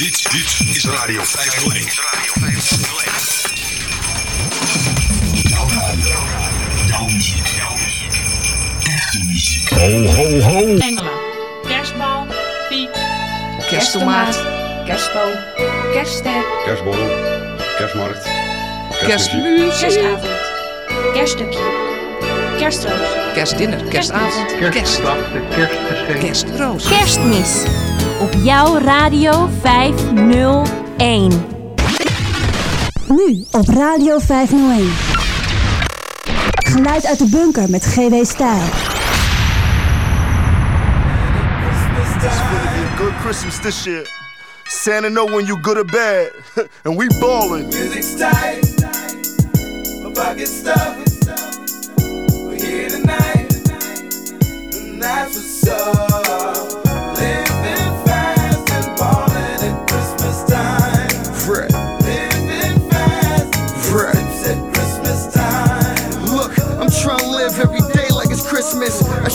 Dit, dit is Radio 501. Is Radio 501. Jouw radio. Jouw muziek. Jouw muziek. Echte muziek. Ho, ho, ho. Engelen. Kerstbal. Piek. Kersttomaat. Kerstboom, kerstster, Kerstborrel, kerstmarkt, Kerstmuziek. kerstavond, kerststukje, kerstroos, Kerstdinner. Kerstavond. Kerst. Kerstroos. Kerstmis op jouw Radio 501. Nu op Radio 501. Geluid uit de bunker met GW Stijl. Good Christmas this year. Santa know when you good or bad, and we ballin'. Music's tight, my pocket's stuffed. We're here tonight, and that's what's up.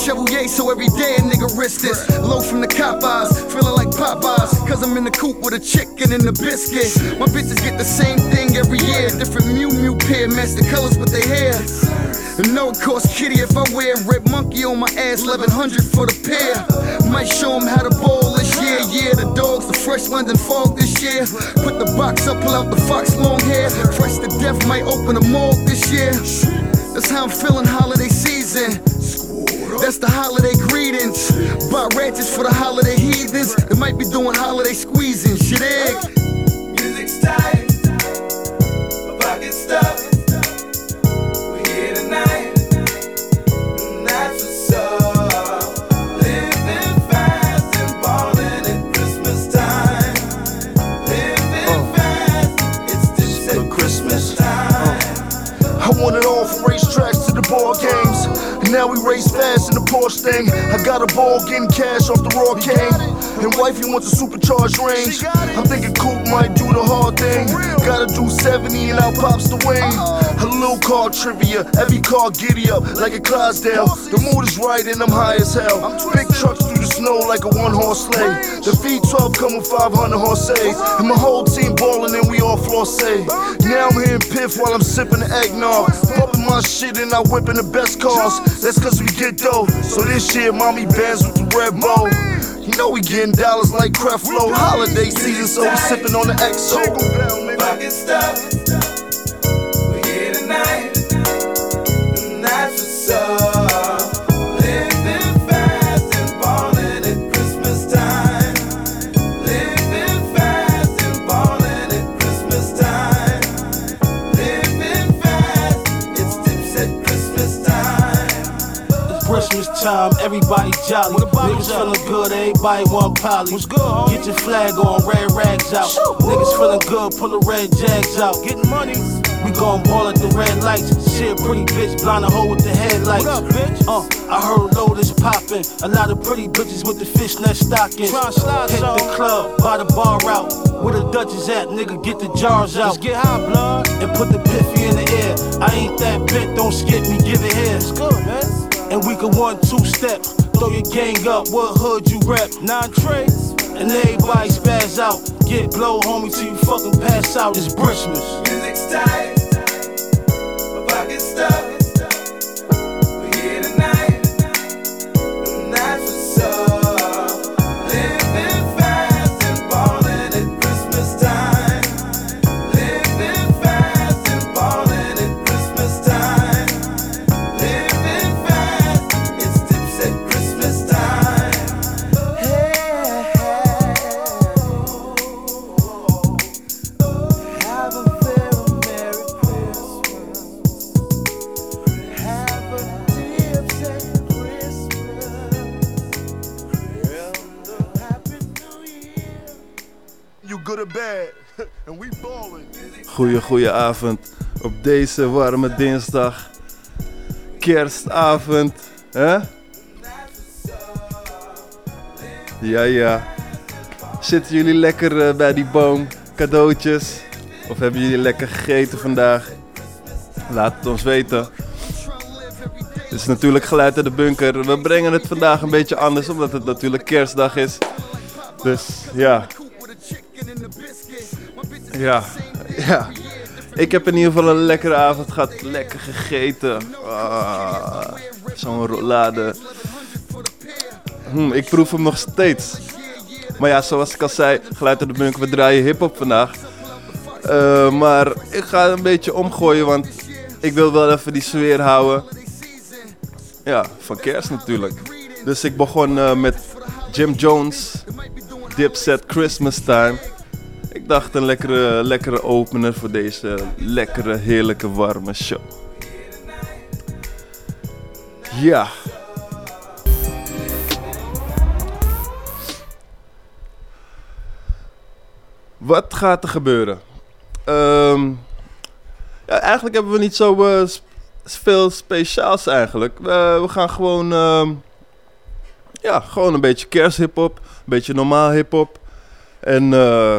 Yay so every day a nigga risk this. Low from the cop eyes, feeling like Popeyes. Cause I'm in the coop with a chicken and a biscuit. My bitches get the same thing every year. Different Miu Miu pair, match the colors with their hair. And no, it costs kitty if I wear red monkey on my ass, 1100 for the pair. Might show 'em how to bowl this year. Yeah, the dogs, the fresh London fog this year. Put the box up, pull out the fox long hair. Fresh to death, might open a morgue this year. That's how I'm feeling holiday season. That's the holiday greetings. Buy ranches for the holiday heathens. They might be doing holiday squeezing. Shit egg. Music's tight, my pocket's stuffed. We're here tonight, and that's what's up. Living fast and ballin' at Christmas time. Living uh. fast, it's this at Christmas time. Uh. I want it all from racetracks to the ball games. Now we race fast in the Porsche thing. I got a ball getting cash off the raw cane. And wifey wants a supercharged range. I'm thinking Coupe might do the hard thing. Gotta do 70 and out pops the wing. A little car trivia, every car giddy up like a Clydesdale. The mood is right and I'm high as hell. Big trucks through snow like a one horse sleigh. The V12 come with 500 horses. And my whole team ballin' and we all floss Now I'm hearing piff while I'm sipping the eggnog. Bumping my shit and I whipping the best cars. That's cause we get dough. So this year, mommy bands with the red bow. You know we getting dollars like Creflo. Holiday season, so we sipping on the XO. Pocket stuff. Time, everybody jolly. Niggas feeling good, everybody want poly. What's good? Get your flag on, red rags out. Niggas feeling good, pull the red jags out. Getting money. We gon' ball at the red lights. Shit, pretty bitch, blind a hole with the headlights. What up, bitch? Uh, I heard Lotus poppin'. A lot of pretty bitches with the fishnet stockings. Hit the club, by the bar out. Where the Dutch is at, nigga, get the jars out. Let's get high, blood. And put the piffy in the air. I ain't that bit, don't skip me, give it here. It's good, man. And we can one, two step. Throw your gang up, what hood you rep? Nine trays. And everybody spaz out. Get blow, homie, till you fucking pass out. It's Christmas. Music's tight, Avond op deze warme dinsdag. Kerstavond, hè? Ja, ja. Zitten jullie lekker eh, bij die boom? Cadeautjes? Of hebben jullie lekker gegeten vandaag? Laat het ons weten. Het is natuurlijk geluid uit de bunker. We brengen het vandaag een beetje anders, omdat het natuurlijk kerstdag is. Dus ja, Ja, ja. Ik heb in ieder geval een lekkere avond gehad. Lekker gegeten. Ah, Zo'n rollade. Hm, ik proef hem nog steeds. Maar ja, zoals ik al zei, geluid uit de bunk, we draaien hip-hop vandaag. Eh, maar ik ga een beetje omgooien, want ik wil wel even die sfeer houden. Ja, van kerst natuurlijk. Dus ik begon eh, met Jim Jones, Dipset Christmas Time. Ik dacht een lekkere, lekkere opener voor deze lekkere, heerlijke, warme show. Ja. Wat gaat er gebeuren? Ehm, ja, eigenlijk hebben we niet zo eh, veel speciaals eigenlijk. We, we gaan gewoon, ehm, ja, gewoon een beetje kersthip-hop, een beetje normaal hip-hop. En eh,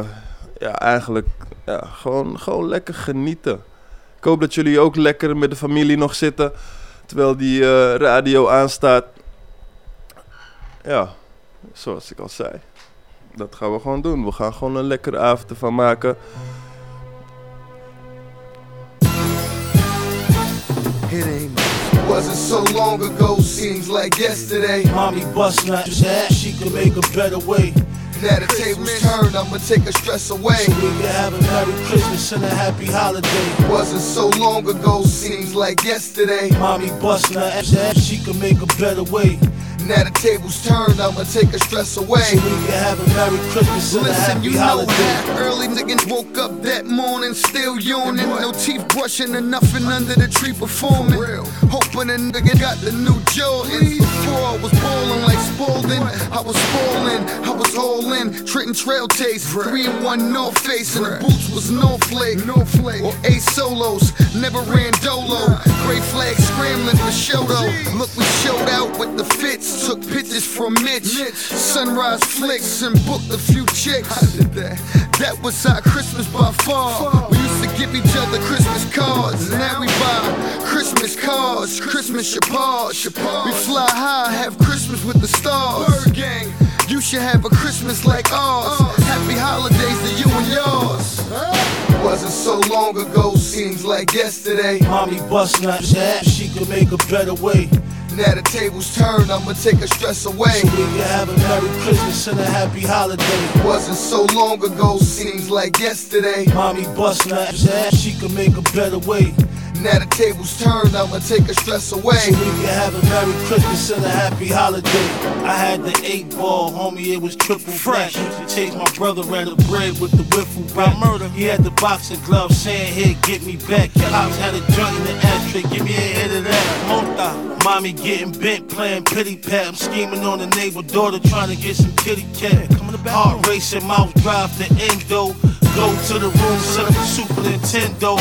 ja, eigenlijk ja, gewoon, gewoon lekker genieten. Ik hoop dat jullie ook lekker met de familie nog zitten terwijl die eh, radio aanstaat. Ja, zoals ik al zei. Dat gaan we gewoon doen. We gaan gewoon een lekkere avond ervan maken. Wasn't so long ago, seems like yesterday. Mommy his ass, she could make a better way. Now the tables turned, I'ma take her stress away. So we can have a Merry Christmas and a Happy Holiday. Wasn't so long ago, seems like yesterday. Mommy bustin' her ass, ass, she could make a better way. Now the tables turned, I'ma take her stress away. So we can have a Merry Christmas and a Listen, Happy you know Holiday. how early niggas woke up that morning still yawning. No teeth brushing and nothing under the tree performing. Hoping a nigga got the new Jordans. Before I was ballin' like Spalding, I was spoiling, I was all in. Trenton Trail taste, three in one North Face, and the boots was Northlake. Northlake. Or A solos, never ran dolo. Gray flag scrambling for show though. Look, we showed out with the fits, took pictures from Mitch. Sunrise flicks and booked a few chicks. that? That was our Christmas by far. We used to give each other Christmas cards. Now we buy Christmas cards, Christmas chapards. We fly high, have Christmas with the stars. gang. You should have a Christmas like ours. Happy holidays to you and yours. Wasn't so long ago, seems like yesterday. Mommy bustin' out his she could make a better way. Now the tables turn, I'ma take her stress away. So we can have a Merry Christmas and a Happy Holiday. Wasn't so long ago, seems like yesterday. Mommy his ass, she could make a better way. Now the tables turned, I'ma take her stress away. So we can have a Merry Christmas and a Happy Holiday. I had the eight ball, homie, it was triple fresh. Used to chase my brother around the bread with the wiffle bat. murder. He had the boxing gloves saying, here, get me back. Pops had a joint in the ashtray, give me a hit of that. Monta, mommy getting bent, playing pity pat. I'm scheming on the neighbor daughter, trying to get some kitty cat. Heart racing, mouth drive to endo. Go to the room, set up a Super Nintendo.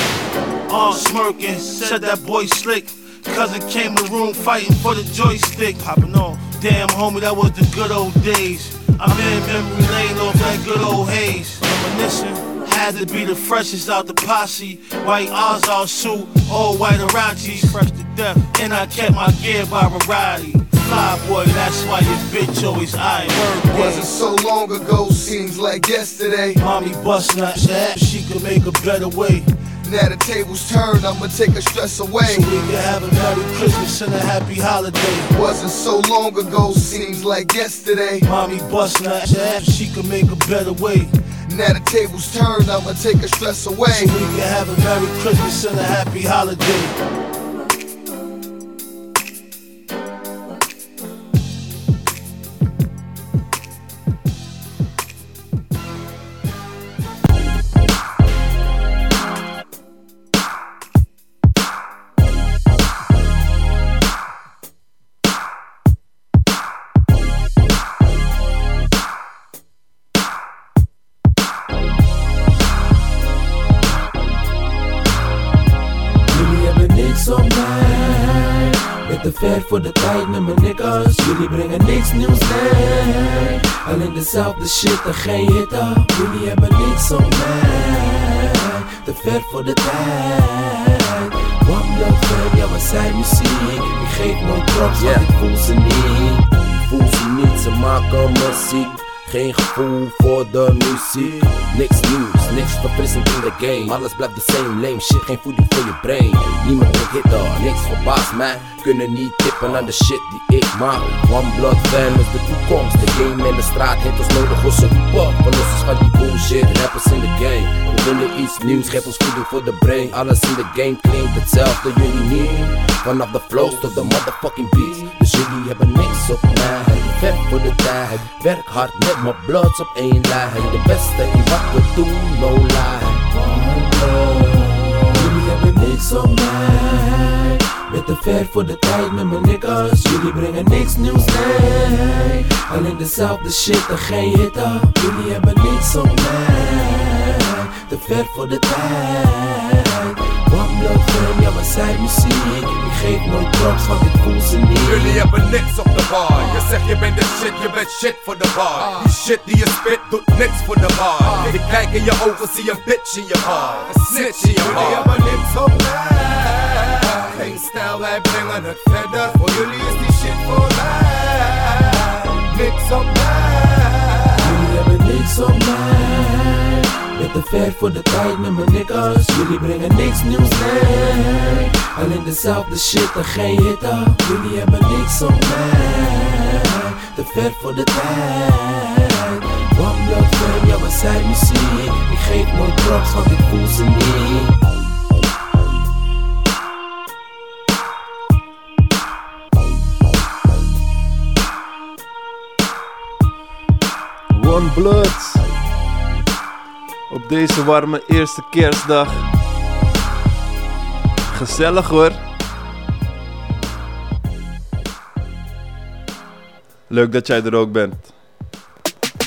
All uh, smirking, said that boy slick. Cousin came in the room fighting for the joystick. Popping off. Damn, homie, that was the good old days. I'm in memory lane off that good old haze. Reminiscing. Had to be the freshest out the posse. White Ozark suit, all white Arachis, fresh to death. And I kept my gear by variety. Fly boy, that's why your bitch always eyeing word Wasn't so long ago, seems like yesterday. Mommy bustin' out his ass, she could make a better way. Now the tables turned, I'ma take her stress away. So we can have a Merry Christmas and a Happy Holiday. Wasn't so long ago, seems like yesterday. Mommy bustin' out his ass, she could make a better way. Now the tables turned, I'ma take her stress away. So we can have a Merry Christmas and a Happy Holiday. Dezelfde shit en geen hitte. Jullie hebben niks op mij. Te ver voor de tijd. One Blood Fam, ja, we zijn muziek. Ik geef nooit props, want ik voel ze niet. Ik voel ze niet, ze maken muziek. Geen gevoel voor de muziek. Niks nieuws, niks verfrissend in de game. Alles blijft de same lame shit, geen voeding voor je brain. Niemand brengt hitter, niks verbaast mij. Kunnen niet tippen aan de shit die ik maak. One Blood fan is de toekomst. De game in de straat heeft ons nodig voor support. Verlossers van die bullshit, rappers in de game. We willen iets nieuws, geef ons voeding voor de brain. Alles in de game klinkt hetzelfde, jullie niet. Vanaf de flows tot de motherfucking beats. Dus jullie hebben niks op mij. Vet voor de tijd. Werk hard met mijn bloods op één lijn. De beste in wat we doen, no lie. One blood. Jullie hebben niks op mij. Ben te ver voor de tijd met mijn niggas. Jullie brengen niks nieuws, nee. Alleen dezelfde shit en geen hitter. Jullie hebben niks op mij. Te ver voor de tijd. One blood fam, ja, maar zij muziek. Ik geef nooit props, want ik voel ze niet. Jullie hebben niks op de bar. Je zegt je bent de shit, je bent shit voor de bar. Die shit die je spit doet niks voor de bar. Ik kijk in je ogen, zie een bitch in je bar. Een snitch in je bar. Jullie hebben niks op mij. Geen stijl, wij brengen het verder. Voor jullie is die shit voorbij. Niks op mij. Jullie hebben niks op mij. Ben te ver voor de tijd met mijn niggas. Jullie brengen niks nieuws, nee. Alleen dezelfde shit en geen hitter. Jullie hebben niks op mij. Te ver voor de tijd. One blood fam, ja, we zijn muziek. Ik geef nooit props, want ik voel ze niet. One Blood. Op deze warme eerste kerstdag. Gezellig hoor. Leuk dat jij er ook bent.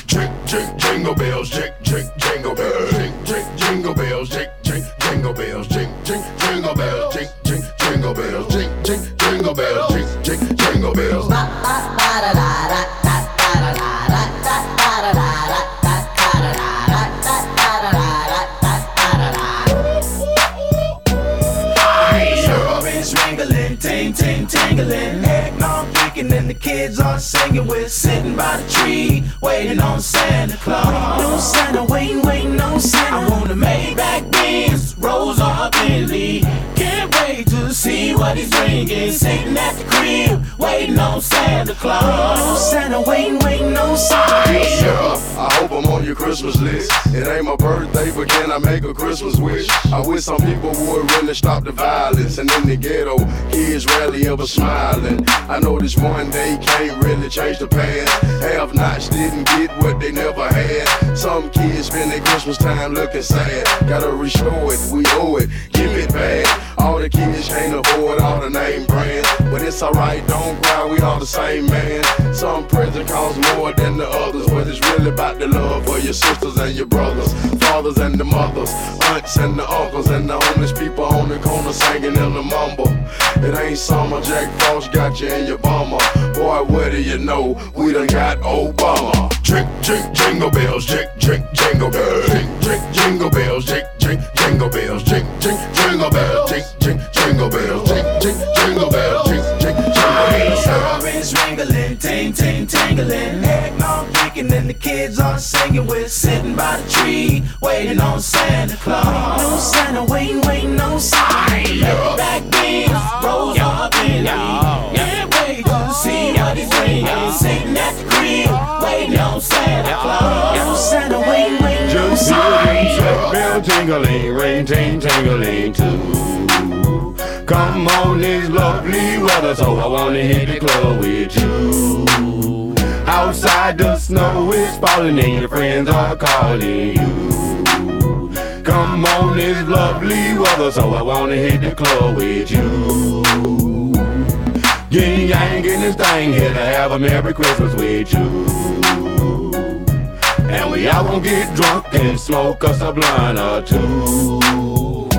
Jing, jing, jingle bells, jing, jing, jingle bells, jing, jing, jingle bells, jing, jing, jingle bells, jing, jing, jingle bells, jing, jing, jingle bells, jing, jing, jingle bells, jing, jing, jingle bells. Ting tangling, eggnog drinking, and the kids are singing. We're sitting by the tree, waiting on Santa Claus. No Santa, waiting, waiting on Santa. I want a Maybach Benz, Rolls or Bentley. Can't wait to see what he's bringing. Sitting at the crib, waiting on Santa Claus. No Santa, waiting, waiting on Santa. Yeah, I hope I'm on your Christmas list. It ain't my birthday, but can I make a Christmas wish? I wish some people would really stop the violence. And in the ghetto, kids rarely ever smiling. I know this one day can't really change the past. Have nots didn't get what they never had. Some kids spend their Christmas time looking sad. Gotta restore it, we owe it, give it back. All the kids can't afford all the name brands. But it's alright, don't cry, we all the same man. Some present cost more than the others, but it's really about the love for your sisters and your brothers, fathers and the mothers, aunts and the uncles, and the homeless people on the corner singing in the mumble. It ain't summer, Jack Frost got you in your bummer. Boy, what do you know? We done got Obama. Drink, drink, jingle bells, drink, drink, jingle bells, drink, drink, jingle bells, drink, drink, jingle bells, drink, drink, jingle bells, drink, drink, jingle bells, drink, drink, jingle bells, drink, drink, jingle bells. Is wrangling, ting ting tangling, eggnog drinking, and the kids are singing. We're sitting by the tree, waiting on Santa Claus. No Santa, waiting, waiting on Santa. Maybach Benz, Rolls or Bentley. Can't wait see what he's bringing. Sitting at the crib, waiting on Santa Claus. Santa, waiting on Just hear sleigh bell jingling, ring ting tingling too. Come on this lovely weather, so I wanna hit the club with you. Outside the snow is falling and your friends are calling you. Come on this lovely weather, so I wanna hit the club with you. Yin yang in this thing here to have a Merry Christmas with you. And we all gon' get drunk and smoke us a blunt or two.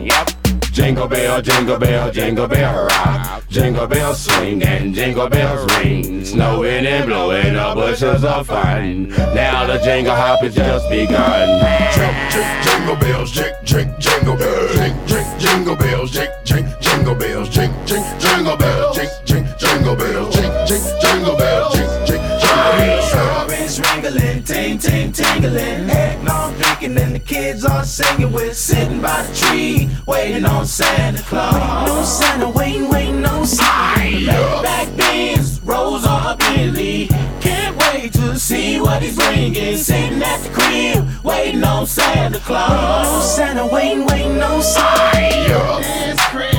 Yep. Jingle bell, jingle bell, jingle bell rock. Jingle bells swing and jingle bells ring. Snowing and blowing, the bushes are fine. Now the jingle hop has just begun. Drink, drink, jingle bells, drink, drink, jingle bells, drink, drink, jingle bells, drink, drink, jingle bells, drink, drink, jingle bells, drink, drink, jingle bells, drink, drink, jingle bells, drink, drink, jingle bells. Is wrangling, jangling, eggnog drinking, and the kids are singing. We're sitting by the tree, waiting on Santa Claus. Waiting on Santa, waiting, waiting on Santa. Laid back beans, rolls on Billy. Can't wait to see what he's bringing. Sitting at the crib, waiting on Santa Claus. Waiting on Santa, waiting, waiting on Santa. It's Christmas.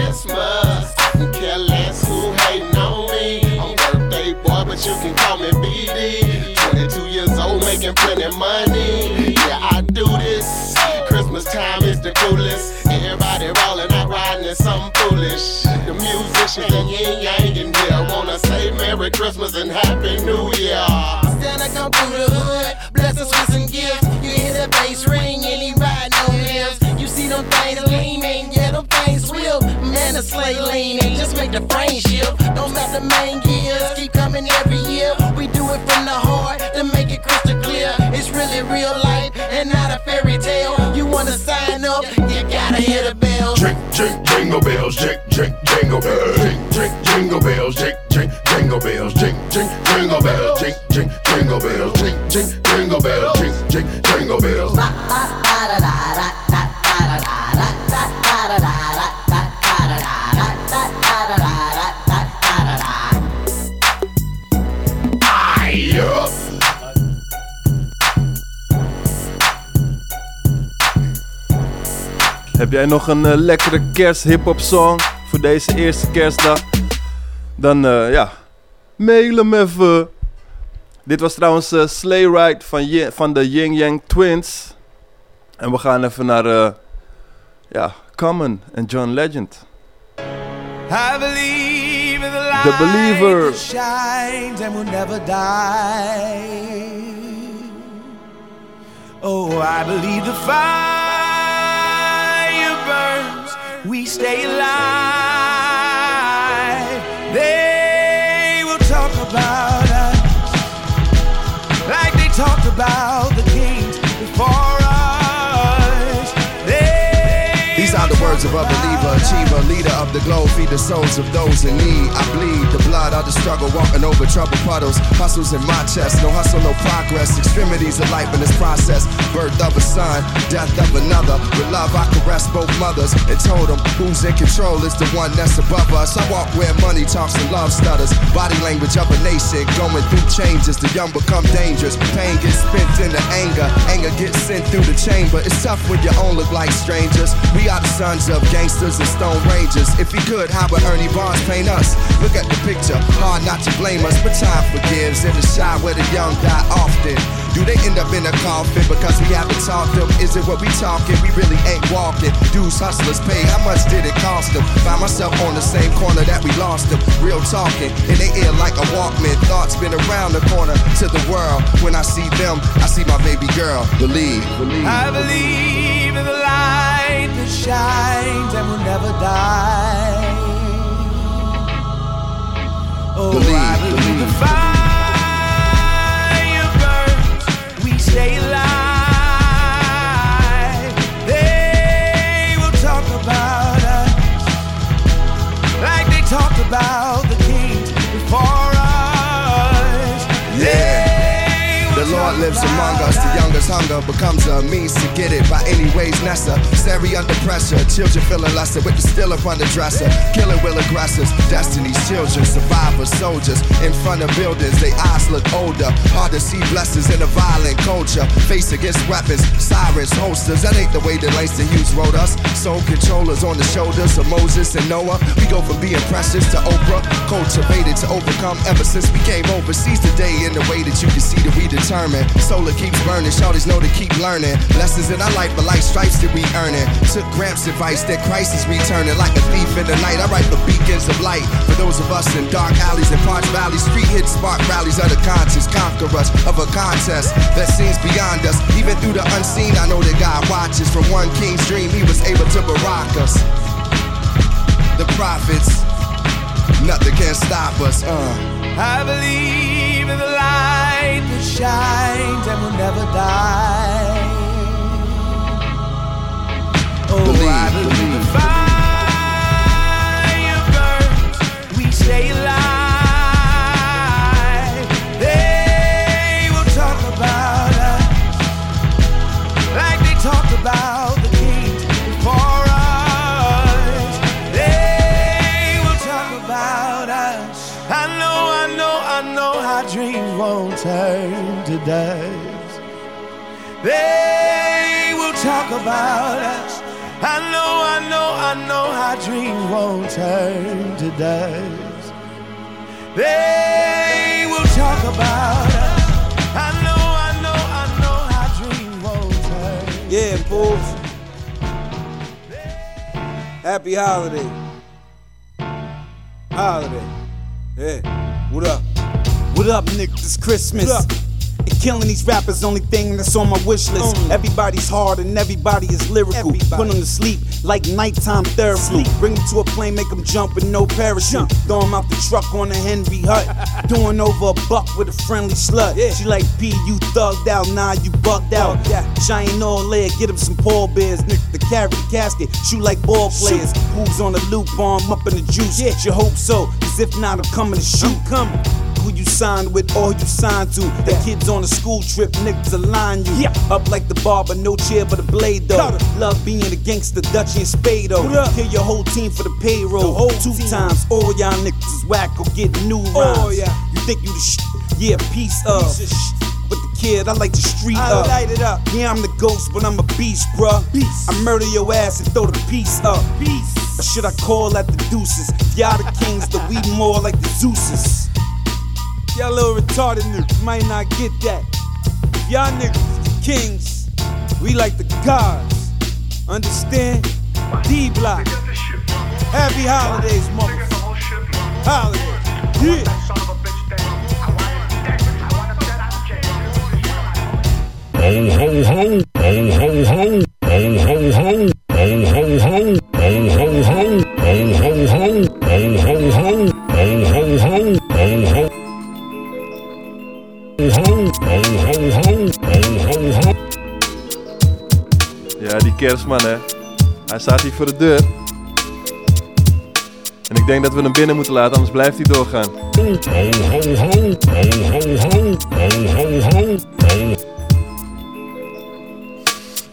Can call me BD. 22 years old, making plenty money. Yeah, I do this. Christmas time is the coolest. Everybody rolling out riding in something foolish. The musicians and yin yang in here wanna say Merry Christmas and Happy New Year. Santa come through the hood, bless us with some gifts. You hear the bass ring and he riding on lips. You see them things gleaming, yeah, them things will. Man, the sleigh leaning, just make the frame shift. Don't matter main gears, keep coming every year. We do it from the heart to make it crystal clear. It's really real life and not a fairy tale. You wanna sign up, you gotta hear the bell. Drink, drink, jingle bells, drink, drink, jingle bells, drink, drink, jingle bells, drink, drink, jingle bells, drink, drink, jingle bells, drink, drink, jingle bells, drink, drink, jingle bells, drink, Heb jij nog een eh, lekkere kerst hip-hop song voor deze eerste kerstdag? Dan eh, ja, mail hem even. Dit was trouwens eh Sleigh Ride van, van de Yin Yang Twins. En we gaan even naar ja, Common en John Legend. I believe in the light The Believer. that shines and will never die. Oh, I believe the fire we stay alive. They will talk about us like they talked about the kings before us. They These are the words of believer, achiever, leader of the globe, feed the souls of those in need. I bleed the blood of the struggle, walking over troubled puddles. Hustles in my chest, no hustle, no progress. Extremities of life in this process. Birth of a son, death of another. With love, I caress both mothers and told them who's in control is the one that's above us. I walk where money talks and love stutters. Body language of a nation, going through changes. The young become dangerous. Pain gets spent into anger, anger gets sent through the chamber. It's tough when you own look like strangers. We are the sons of gangsters and stone rangers. If he could, how would Ernie Barnes paint us? Look at the picture, hard not to blame us, but time forgives. In the shot where the young die often. Do they end up in a coffin because we haven't talked them? Is it what we talking? We really ain't walking. Dudes, hustlers pay. How much did it cost them? Find myself on the same corner that we lost them. Real talking in their ear like a Walkman. Thoughts been around the corner to the world. When I see them, I see my baby girl. Believe, believe. I believe in the light shines and will never die. Oh, I believe the hunger becomes a means to get it by any ways necessary under pressure. Children feeling lesser with the still up on the dresser. Killing will aggressors. Destiny's children, survivors, soldiers. In front of buildings, they eyes look older. Hard to see blessings in a violent culture. Face against weapons, sirens, holsters. That ain't the way that Langston Hughes wrote us. Soul controllers on the shoulders of Moses and Noah. We go from being precious to Oprah. Cultivated to overcome ever since we came overseas today in the way that you can see that we determined. Solar keeps burning, shorties know to keep learning. Lessons in our life, but like stripes that we earning. Took Gramps' advice that Christ is returning like a thief in the night. I write for beacons of light for those of us in dark alleys and parched valleys. Street hits spark rallies of the conscious, conquer us of a contest that seems beyond us. Even through the unseen, I know that God watches. From one king's dream, he was able to barack us. The prophets, nothing can stop us. Uh. I believe in the light that shines and will never die. Oh, I believe the fire burns, we stay alive. They will talk about us. I know, I know, I know how dreams won't turn to days. They will talk about us. I know, I know, I know how dreams won't turn. Yeah, fools. Happy holiday. Holiday. Yeah. What up? What up, niggas? It's Christmas. And killing these rappers, only thing that's on my wish list. Everybody's hard and everybody is lyrical. Put them to sleep like nighttime therapy. Bring them to a plane, make them jump with no parachute. Throw them out the truck on a Henry Hut. Doing over a buck with a friendly slut. She like P, you thugged out, nah, you bugged out. yeah Shine all leg, get him some Paul beers. Nigga, the carry the casket, shoot like ball players. Who's on the loop, bomb up in the juice. Yeah, you hope so, cause if not, I'm coming to shoot. Coming who you signed with or who you signed to. The kids on a school trip, niggas align you. Up like the barber, no chair but a blade though. Love being a gangster, Dutch and Spado. Kill your whole team for the payroll. Two times, all y'all niggas is whack, go get new oh, rhymes. You think you the shit? Yeah, piece of. But the kid, I like the street I up. light it up. Yeah, I'm the ghost, but I'm a beast, bruh. Beast. I murder your ass and throw the piece up. Beast. Or should I call at the deuces? If y'all the kings, then we more like the Zeuses. Y'all little retarded niggas might not get that. Y'all niggas the kings, we like the gods. Understand? D block. Happy holidays, motherfucker. Holidays. Yeah. Ho ho ho, voor de deur. En ik denk dat we hem binnen moeten laten, anders blijft hij doorgaan.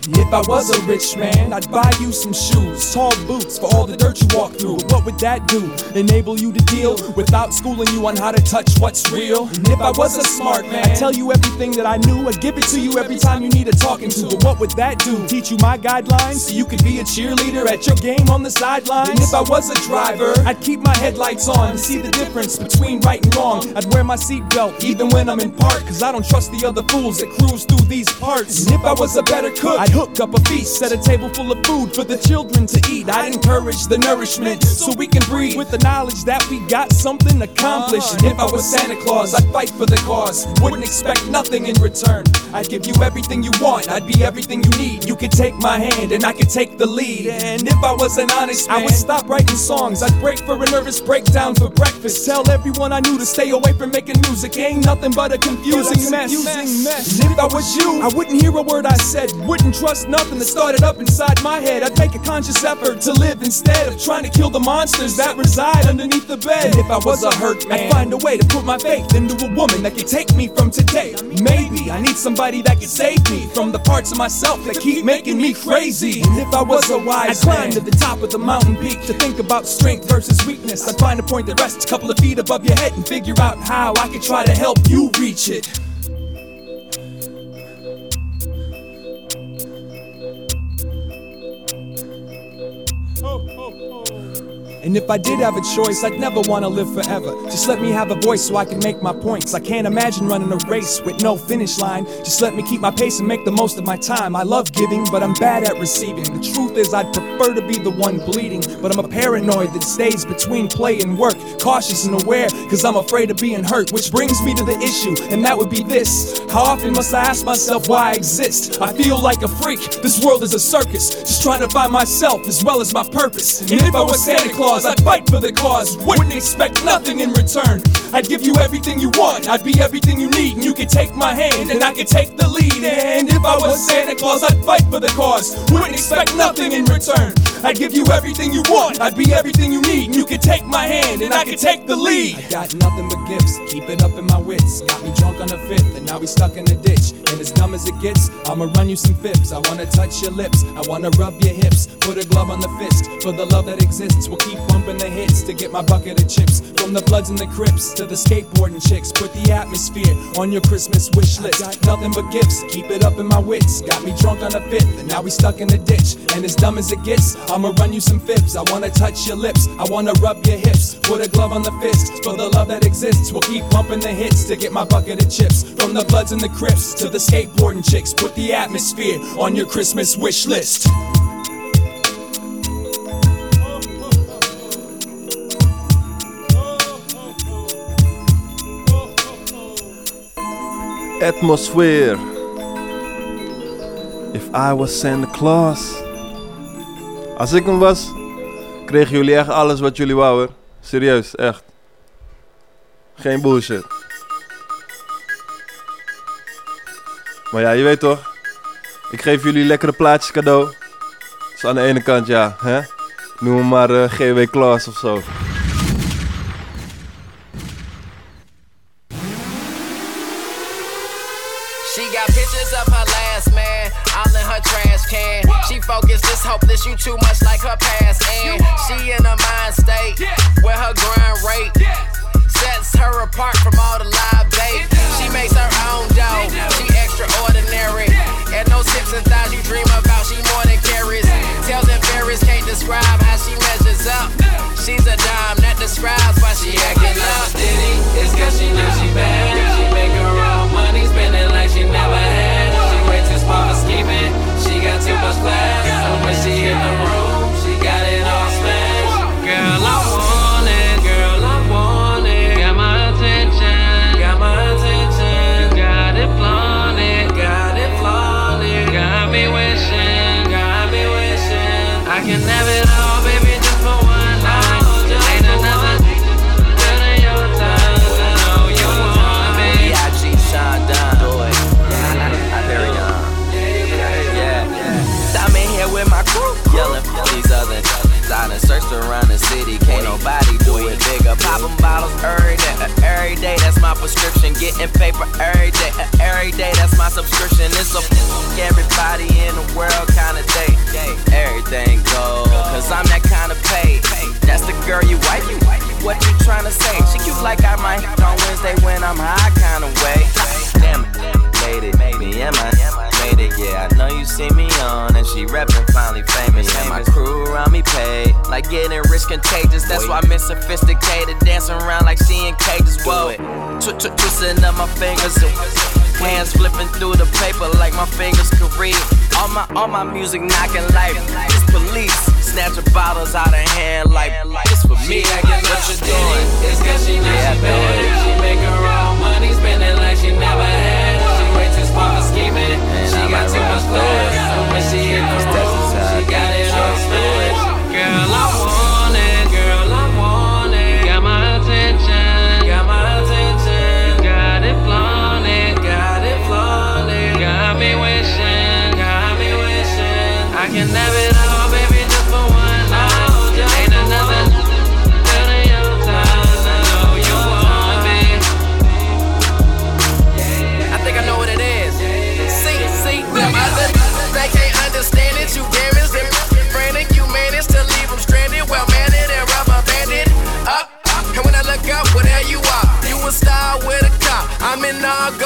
If I was a rich man, I'd buy you some shoes, tall boots for all the dirt you walk through. What would that do? Enable you to deal without schooling you on how to touch what's real? And if I was a smart man, I'd tell you everything that I knew. I'd give it to you every time you need a talking to. But what would that do? Teach you my guidelines so you could be a cheerleader at your game on the sidelines? And if I was a driver, I'd keep my headlights on to see the difference between right and wrong. I'd wear my seatbelt even when I'm in park, cause I don't trust the other fools that cruise through these parts. And if I was a better cook, I'd hook up a feast, set a table full of food for the children to eat. I'd encourage the nourishment so we can breathe with the knowledge that we got something accomplished. And if I was Santa Claus, I'd fight for the cause. Wouldn't expect nothing in return. I'd give you everything you want, I'd be everything you need. You could take my hand and I could take the lead. And if I was an honest man, I would stop writing songs. I'd break for a nervous breakdown for breakfast. Tell everyone I knew to stay away from making music. Ain't nothing but a confusing mess. And if I was you, I wouldn't hear a word I said. Wouldn't trust nothing that started up inside my head. I'd make a conscious effort to live instead of trying to kill the monsters that reside underneath the bed. And if I was a hurt man, I'd find a way to put my faith into a woman that could take me from today. Maybe I need somebody that could save me from the parts of myself that keep making me crazy. And if I was a wise I'd climb to the top of the mountain peak to think about strength versus weakness. I'd find a point that rests a couple of feet above your head and figure out how I could try to help you reach it. Oh. And if I did have a choice, I'd never wanna live forever. Just let me have a voice so I can make my points. I can't imagine running a race with no finish line. Just let me keep my pace and make the most of my time. I love giving, but I'm bad at receiving. The truth is, I'd prefer to be the one bleeding. But I'm a paranoid that stays between play and work. Cautious and aware, cause I'm afraid of being hurt. Which brings me to the issue, and that would be this. How often must I ask myself why I exist? I feel like a freak. This world is a circus. Just trying to find myself as well as my purpose. And if I was Santa Claus, I'd fight for the cause. Wouldn't expect nothing in return. I'd give you everything you want. I'd be everything you need. And you could take my hand and I could take the lead. And if I was Santa Claus, I'd fight for the cause. Wouldn't expect nothing in return. I'd give you everything you want. I'd be everything you need. And you could take my hand and I could take the lead. I got nothing but gifts. Keep it up in my wits. Got me drunk on the fifth, and now we stuck in the ditch. And as dumb as it gets, I'ma run you some fibs. I wanna touch your lips, I wanna rub your hips. Put a glove on the fist for the love that exists. We'll keep bumping the hits to get my bucket of chips. From the Bloods and the Crips to the skateboarding chicks. Put the atmosphere on your Christmas wish list. Nothing but gifts, keep it up in my wits. Got me drunk on the fifth, and now we stuck in the ditch. And as dumb as it gets, I'ma run you some fibs. I wanna touch your lips, I wanna rub your hips. Put a glove on the fist for the love that exists. We'll keep pumping the hits to get my bucket of chips. From the Bloods and the Crips to the skateboarding chicks. Put the atmosphere on your Christmas wish list. Atmosphere. If I was Santa Claus. Als ik hem was, kregen jullie echt alles wat jullie wouden. Serieus, echt. Geen bullshit. Maar ja, je weet toch. Ik geef jullie lekkere plaatjes cadeau. Dus aan de ene kant, ja, hè. Noem hem maar eh, GW Klaas of zo. She got pictures of her last man all in her trash can. She focused, this hopeless, you too much like her past. And she in a mind state where her grind rate sets her apart from all the live bait. She makes her own dough, she extraordinary. And those hips and thighs you dream about, she more than carries. Tails and berries can't describe how she measures up. She's a dime that describes why she acting up. Diddy, it's cause she knows she bad. She make her own money, spending like she never had. She way too smart for scheming. She got too much class. Every day, that's my prescription. Getting paper every day, uh, every day, that's my subscription. It's a everybody in the world kind of day. Everything goes, cause I'm that kind of pay. That's the girl you wife, you what you tryna say? She cute like I might on Wednesday when I'm high kind of way. Damn it, it, me and my made it, yeah. I know you see me on, and she reppin' finally famous. And my crew around me paid, like getting rich contagious. That's why I'm sophisticated, dancing around like she in cages. Whoa, Tw- tw- twisting up my fingers, and hands flipping through the paper like my fingers could read. All my all my music knocking like it's police, snatching bottles out of hand like it's for me. What you doing? It's cause she knows Yeah, she I bad. it. She make her own money, spending like she never had. Got it smashed. Girl, I want it. Girl, I want it. Got my attention. Got my attention. Got it. Got it. Got me wishing. Got me wishing. I can have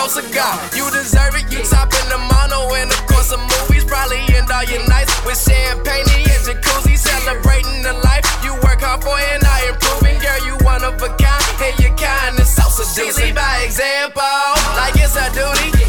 go cigar. You deserve it. You top in the mono and of course some movies. Probably end all your nights with champagne and jacuzzi, celebrating the life you work hard for and I improving. Girl, you one of a kind, and your kindness so seducing. By example, like it's a duty.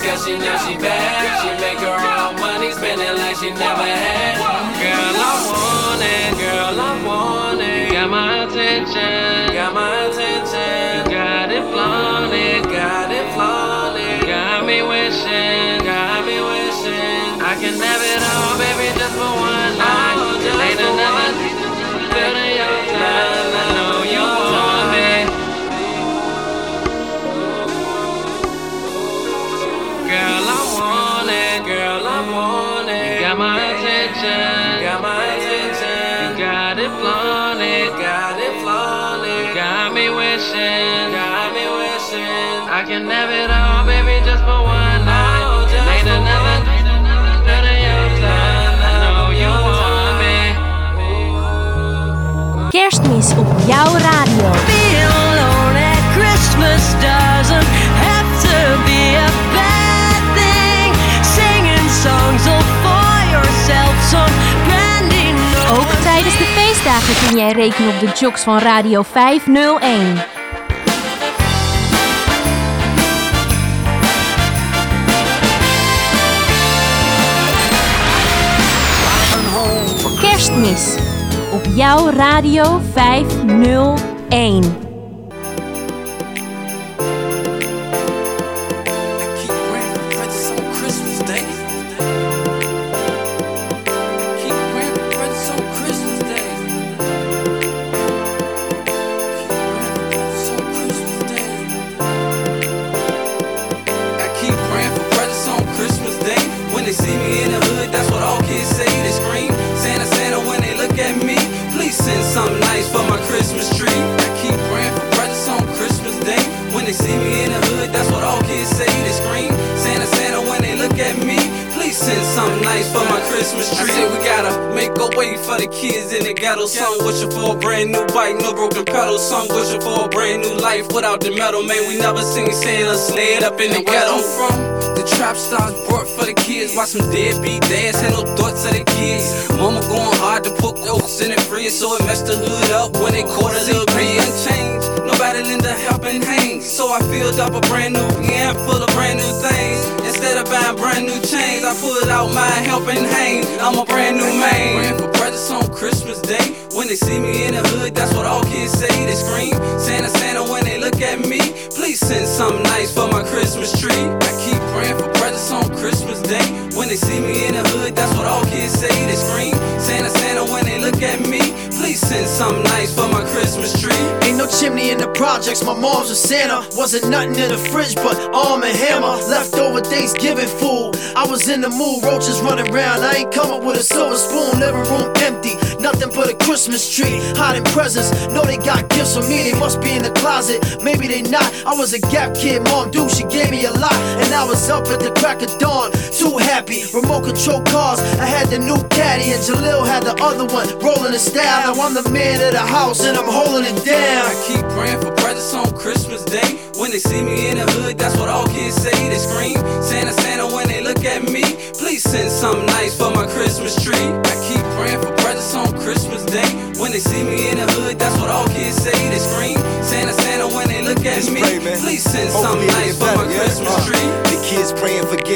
Cause she know she bad. She make her own money, spending like she never had. Girl, I want it, girl, I want it. Got my attention, got my attention. Got it flaunted, got it flaunted. Got me wishing, got me wishing. I can have it all, can have it all, baby, just for one night. It ain't another better than your time. I know you want me. Kerstmis op jouw radio. Being alone at Christmas doesn't have to be a bad thing. Singing songs all for yourself, some brandy no. Ook tijdens de feestdagen kun jij rekenen op de jocks van Radio 501. Kerstmis op jouw Radio 501. Man, we never seen Santa up in the ghetto. I'm From the trap stars brought for the kids. Watch some deadbeat dads, had no thoughts of the kids. Mama going hard to put oats in the fridge, so it messed the hood up when they caught a little bit unchanged. Nobody lend a helping hand, so I filled up a brand new hand full of brand new things. Instead of buying brand new chains, I pulled out my helping hand. I'm a brand new man. For presents on Christmas Day. When they see me in the hood, that's what all kids say. They scream, Santa, Santa, when they look at me. Please send something nice for my Christmas tree. I keep praying for presents on Christmas Day. When they see me in the hood, that's what all kids say. They scream, Santa, Santa, when they look at me. Please send something nice for my Christmas tree. Ain't no chimney in the projects, my mom's a Santa. Wasn't nothing in the fridge but arm and hammer. Leftover Thanksgiving food. I was in the mood, roaches running around. I ain't come up with a silver spoon, living room empty. Nothing but a Christmas tree. Hiding presents, know they got gifts for me. They must be in the closet, maybe they not. I was a gap kid, mom, dude, she gave me a lot. And I was up at the crack of dawn, too happy. Remote control cars, I had the new caddy, and Jalil had the other one, rolling the style. Now I'm the man of the house, and I'm holding it down. I keep praying for presents on Christmas Day. When they see me in the hood, that's what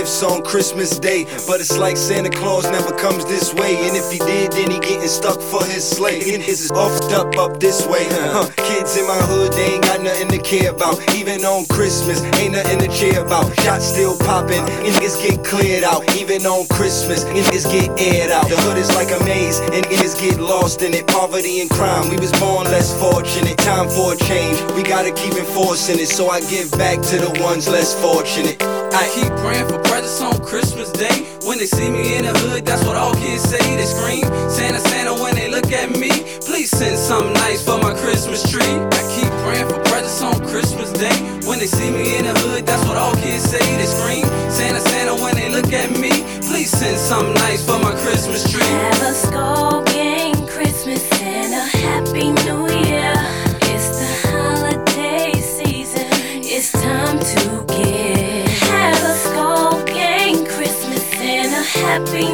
gifts on Christmas Day. But it's like Santa Claus never comes this way. And if he did, then he getting stuck for his sleigh. And his is offed up up this way. Huh. Kids in my hood, they ain't got nothing to care about. Even on Christmas, ain't nothing to cheer about. Shots still popping, niggas get cleared out. Even on Christmas, niggas get aired out. The hood is like a maze, and niggas get lost in it. Poverty and crime, we was born less fortunate. Time for a change, we gotta keep enforcing it. So I give back to the ones less fortunate. I keep praying for presents on Christmas Day. When they see me in the hood, that's what all kids say. They scream, Santa, Santa, when they look at me. Please send something nice for my Christmas tree. I keep praying for presents on Christmas Day. When they see me in the hood, that's what all kids say. They scream, Santa, Santa, when they look at me. Please send something nice for my Christmas tree. Have a gang Christmas and a happy new year.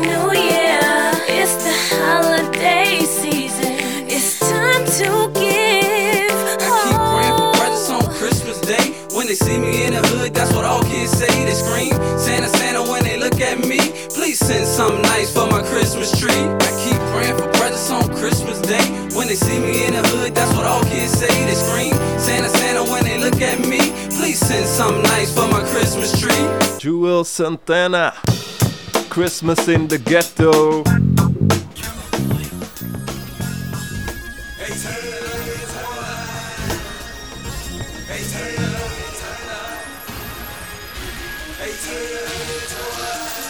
New year. It's the holiday season. It's time to give. I keep praying for oh. presents on Christmas Day. When they see me in the hood, that's what all kids say. They scream, Santa, Santa, when they look at me. Please send something nice for my Christmas tree. I keep praying for presents on Christmas Day. When they see me in the hood, that's what all kids say. They scream, Santa, Santa, when they look at me. Please send something nice for my Christmas tree. Jewel Santana. Christmas in the ghetto. Listen.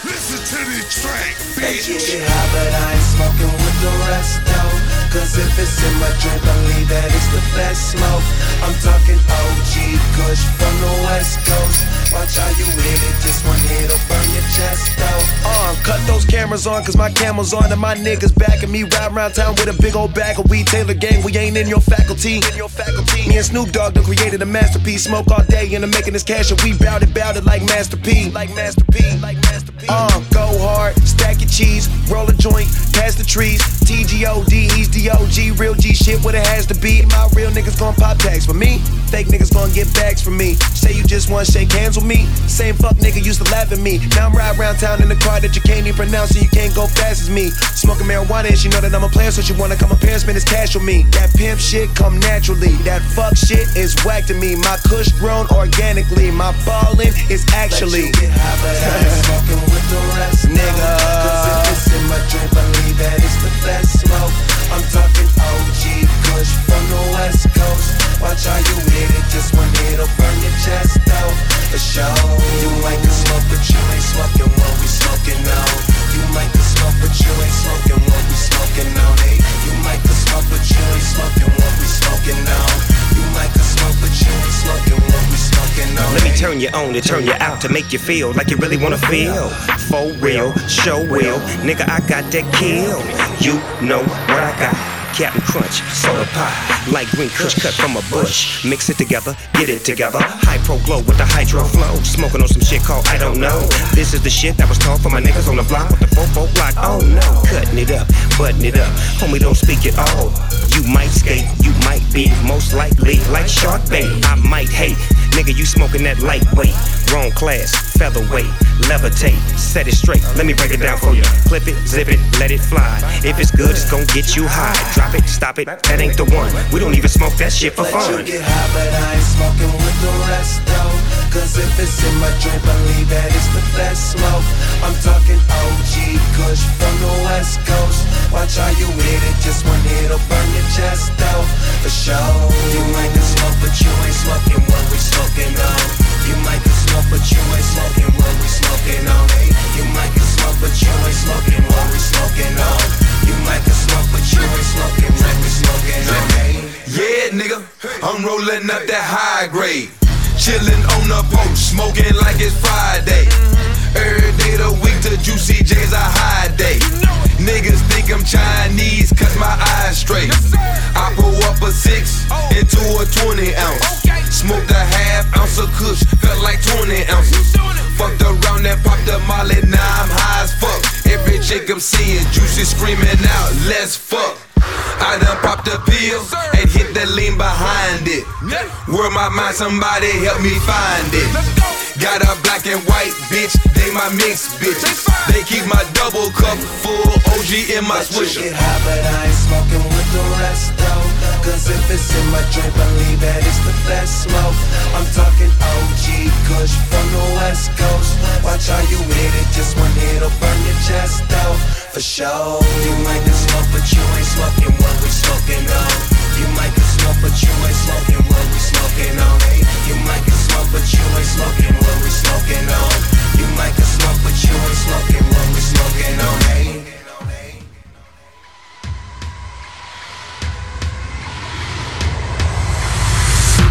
listen to this track, Hey, bitch. you get high, but I ain't smoking with the rest though. Cause if it's in my drink, I believe that it's the best smoke. I'm talking OG Kush from the West Coast. Watch how you hit it, just one hit'll burn your chest though. Uh, cut those cameras on, cause my camel's on and my niggas backing me. Ride around town with a big old bag of weed. Taylor gang, we ain't in your faculty. In your faculty. Me and Snoop Dogg done created a masterpiece. Smoke all day and I'm making this cash and we bout it, bout it like Master P. Like Master P. Like Master P. Uh, go hard, stack your cheese, roll a joint, pass the trees. TGOD, he's the OG, real G shit, what it has to be. My real niggas gon' pop tags for me. Fake niggas gon' get bags from me. Say you just wanna shake hands with me. Same fuck nigga used to laugh at me. Now I'm riding around town in the car that you can't even pronounce and you can't go fast as me. Smoking marijuana and she know that I'm a player, so she wanna come up here and spend this cash with me. That pimp shit come naturally. That fuck shit is whack to me. My kush grown organically. My ballin' is actually. Let you get high, but I ain't smoking with the rest Nigga. Cause if it's in my drink, believe that it's the best smoke. I'm talking OG Kush from the West Coast. Watch how you hit it, just one hit'll burn your chest out. For sure. You might can smoke, but you ain't smoking what we smoking on. You might can smoke, but you ain't smoking what we smoking on. Hey, you might can smoke, but you ain't smoking what we smoking on. You might can smoke, but you ain't smoking what we smoking on. Let me turn you on to turn you out to make you feel like you really wanna feel. For real, show real. Nigga, I got that kill. You know what I got. Captain Crunch, soda pie, like green kush cut from a bush. Mix it together, get it together. High pro glow with the hydro flow. Smoking on some shit called I don't know. This is the shit that was taught for my niggas on the block with the 4 block. Oh no, cutting it up, butting it up. Homie, don't speak at all. You might skate, you might be most likely like shark bait. I might hate. Nigga, you smoking that lightweight, wrong class, featherweight, levitate, set it straight. Let me break it down for you. Clip it, zip it, let it fly. If it's good, it's gonna get you high. Drop it, stop it, that ain't the one. We don't even smoke that shit for fun. Let you get high, but I ain't smoking with the rest though. Cause if it's in my drink, believe that it's the best smoke. I'm talking OG Kush from the West Coast. Watch how you hit it, just one hit'll burn your chest out. For sure. You might can smoke, but you ain't smoking what we smoking on. You might can smoke, but you ain't smoking what we smoking on. Hey, you might can smoke, but you ain't smoking what we smoking on. You might can smoke, but you ain't smoking what we smoking on. Hey. Yeah, nigga, I'm rolling up that high grade. Chillin' on the porch, smoking like it's Friday. Every day the week, the Juicy J's a high day. Niggas think I'm Chinese, cause my eyes straight. I pull up a six into a 20 ounce. Smoked a half ounce of kush, felt like 20 ounces. Fucked around and popped a molly, now I'm high as fuck. Every chick I'm seeing, Juicy screaming out, let's fuck. I done popped a pill and hit the lean behind it. Word my mind, somebody help me find it. Got a black and white bitch, they my mix bitch. They keep my double cup full OG in my swisher. get high, but I ain't smoking with the rest though. Cause if it's in my drink, believe that it's the best smoke. I'm talking OG Kush from the West Coast. Watch how you hit it, just one hit'll burn your chest out. For sure. You might can smoke, but you ain't smoking what we smoking on. You might can smoke, but you ain't smoking what we smoking on. You might can smoke, but you ain't smoking what we smoking on. You might can smoke, but you ain't smoking what we smoking on. Hey.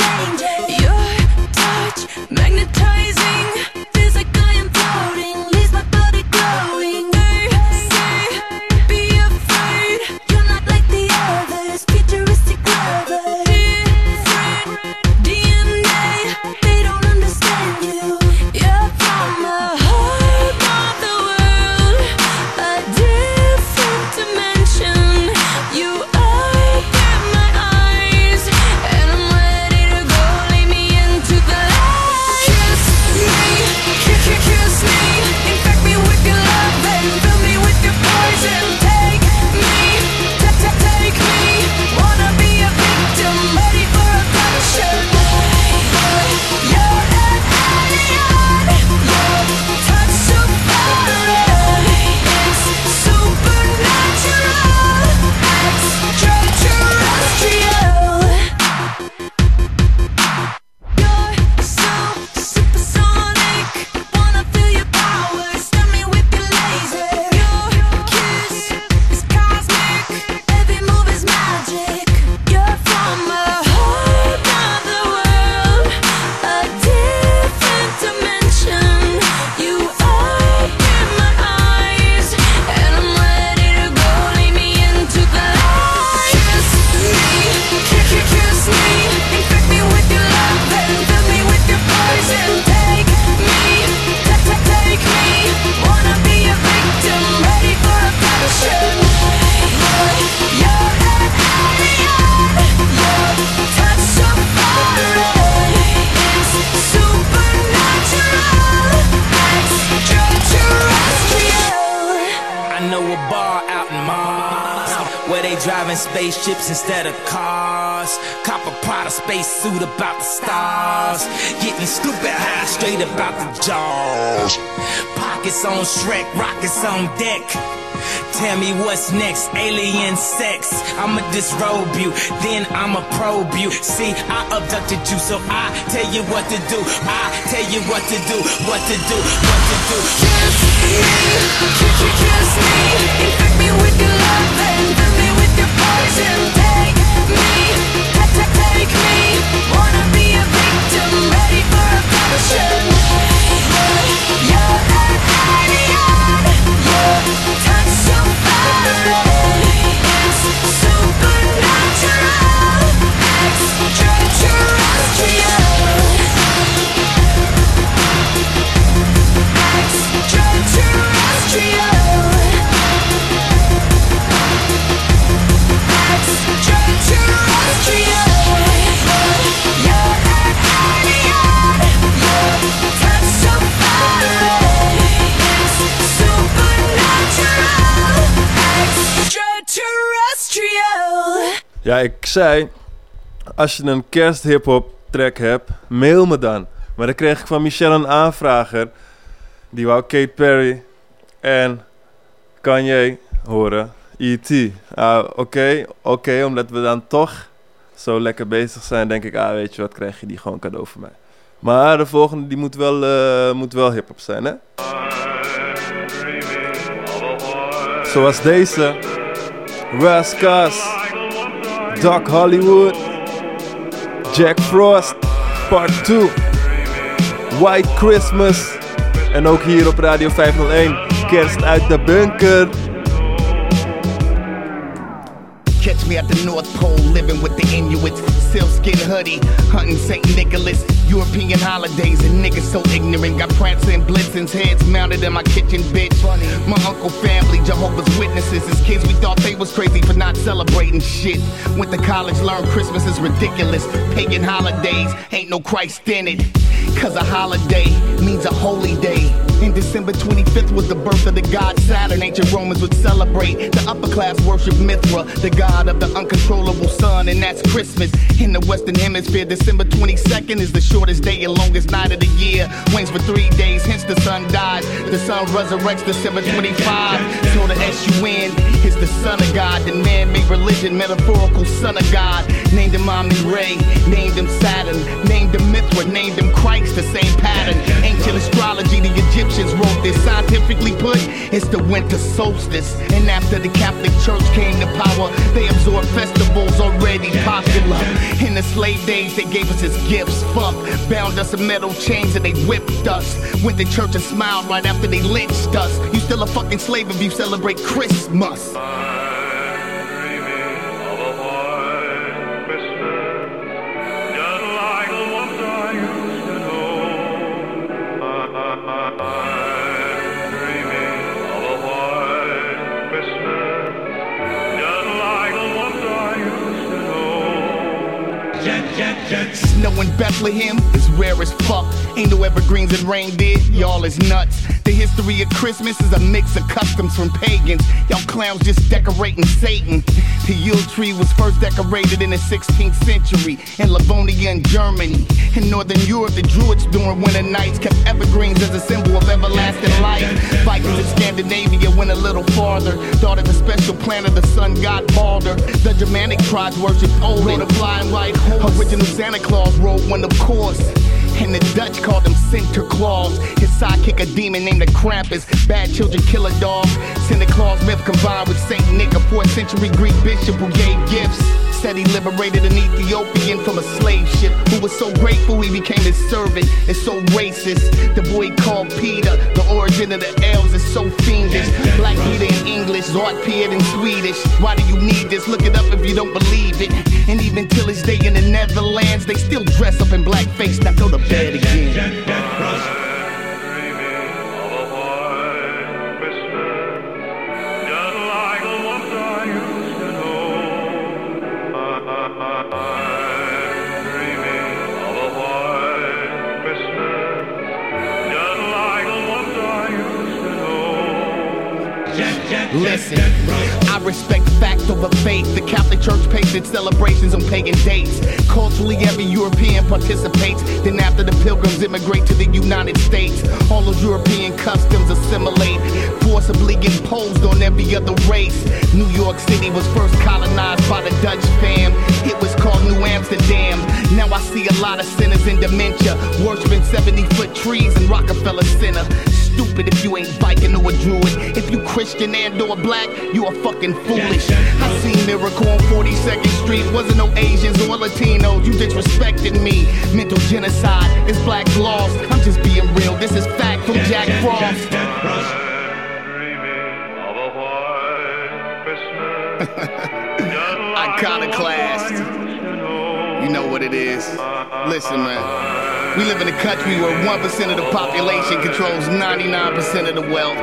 Your touch magnetizing. Next, alien sex. I'ma disrobe you, then I'ma probe you. See, I abducted you, so I tell you what to do. I tell you what to do, what to do, what to do. Kiss me, kiss, kiss me. Infect me with your love and fill me with your poison. Take me, take, take, me. Wanna be a victim, ready for a passion. You're fine. It's Ja, ik zei, als je een kersthip-hop track hebt, mail me dan. Maar dan kreeg ik van Michelle een aanvrager. Die wou Kate Perry en Kanye horen. E.T. Ah, Oké, oké, omdat we dan toch zo lekker bezig zijn, denk ik, ah, weet je wat, krijg je die gewoon cadeau voor mij. Maar de volgende, die moet wel, eh, moet wel hip-hop zijn, hè? Zoals deze. Coast. Doc Hollywood. Jack Frost. Part 2. White Christmas. En ook hier op Radio 501. Kerst uit de bunker. Catch me at the North Pole, living with the Inuits. Sealskin hoodie, hunting St. Nicholas. European holidays, and niggas so ignorant. Got Prancer and Blitzens heads mounted in my kitchen, bitch. My uncle family, Jehovah's Witnesses. As kids, we thought they was crazy for not celebrating shit. Went to college, learned Christmas is ridiculous. Pagan holidays, ain't no Christ in it. Cause a holiday means a holy day. And December 25th was the birth of the god Saturn. Ancient Romans would celebrate. The upper class worship Mithra, the god of the uncontrollable sun, and that's Christmas. In the Western Hemisphere, December 22nd is the shortest day and longest night of the year. Wanes for three days, hence the sun dies. The sun resurrects December 25. So the S-U-N is the son of God, the man-made religion, metaphorical son of God. Named him Amun Ra, named him Saturn, named him Mithra, named him Christ, the same pattern. Ancient astrology, the Egyptians wrote this. Scientifically put, it's the winter solstice. And after the Catholic Church came to power, they absorbed festivals already popular. In the slave days, they gave us as gifts. Fuck, bound us in metal chains and they whipped us. Went to church and smiled right after they lynched us. You still a fucking slave if you celebrate Christmas. In Bethlehem is rare as fuck. Ain't no evergreens and reindeer, y'all is nuts. History of Christmas is a mix of customs from pagans. Y'all clowns just decorating Satan. The Yule tree was first decorated in the 16th century in Livonia and Germany. In Northern Europe, the Druids during winter nights kept evergreens as a symbol of everlasting life. Vikings in Scandinavia went a little farther. Thought of the special plan of the sun god Balder. The Germanic tribes worshipped Odin, the flying white horse. Original Santa Claus rode one, of course. And the Dutch called him Santa Claus. His sidekick, a demon named the Krampus. Bad children kill a dog. Santa Claus myth combined with Saint Nick, a 4th century Greek bishop who gave gifts. Said he liberated an Ethiopian from a slave ship who was so grateful he became his servant. It's so racist. The boy called Peter. The origin of the elves is so fiendish. Black Peter in English, Zwarte Piet in Swedish. Why do you need this? Look it up if you don't believe it. And even till this day in the Netherlands, they still dress up in blackface. Now go to bed again. Celebrations on pagan dates. Culturally, every European participates. Then, after the pilgrims immigrate to the United States, all those European customs assimilate, forcibly imposed on every other race. New York City was first colonized by the Dutch fam. It was called New Amsterdam. Now I see a lot of sinners in dementia, worshiping 70 foot trees in Rockefeller Center. Stupid if you ain't biking or a druid. If you Christian and or black, you are fucking foolish. I seen Miracle on 42nd Street. Wasn't no Asians or Latinos. You disrespected me. Mental genocide. It's black lost. I'm just being real. This is fact from Jack Frost. Iconoclast. You know what it is. Listen, man. We live in a country where 1% of the population controls 99% of the wealth.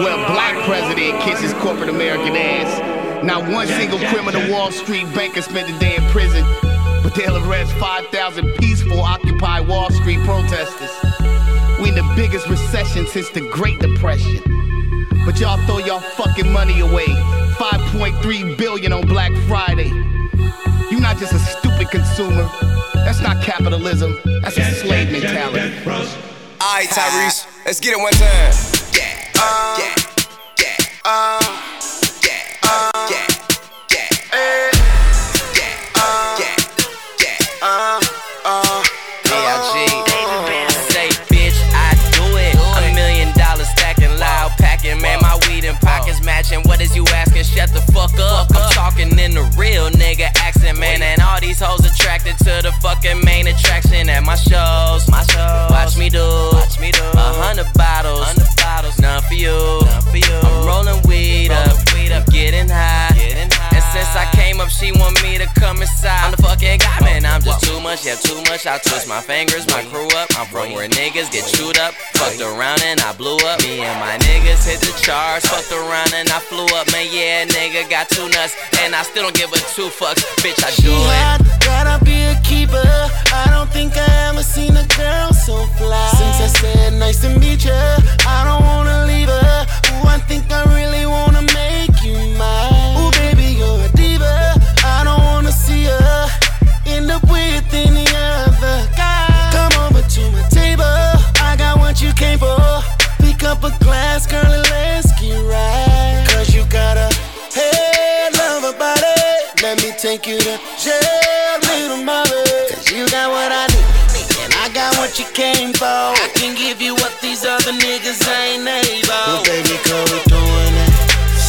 Where a black president kisses corporate American ass. Not one single criminal Wall Street banker spent a day in prison. But they'll arrest 5,000 peaceful Occupy Wall Street protesters. We in the biggest recession since the Great Depression. But y'all throw y'all fucking money away. 5.3 billion on Black Friday. You're not just a stupid consumer. That's not capitalism. That's a slave mentality. Alright, Tyrese, let's get it one time. Yeah, uh, yeah, yeah, uh, yeah, uh, yeah, yeah, yeah, uh, yeah, yeah, uh, uh, Say, bitch, I do it. A million dollars stacking loud, packing. Man, my weed and pockets matching. What is you asking? Shut the fuck up. I'm talking in the real nigga these hoes attracted to the fucking main attraction at my shows. My shows. Watch me do. Watch me do. A hundred bottles. Hundred bottles. None for you. None for you. I'm rolling weed up. Weed up. High. Getting high. Since I came up, she want me to come inside. I'm the fucking guy, man. I'm just too much. Yeah, too much. I twist my fingers. My crew up. I'm from where niggas get chewed up. Fucked around and I blew up. Me and my niggas hit the charts. Fucked around and I flew up. Man, yeah, nigga got two nuts. And I still don't give a two fucks. Bitch, I do it. hot, gotta be a keeper. I don't think I ever seen a girl so fly. Since I said nice to meet ya, I don't wanna leave her. Ooh, I think I really wanna make you mine. A glass, girl, and let's get right. Cause you got a head, love a body. Let me take you to jail, little mama. Cause you got what I need, and I got what you came for. I can give you what these other niggas ain't able. Well, baby, girl, we doing it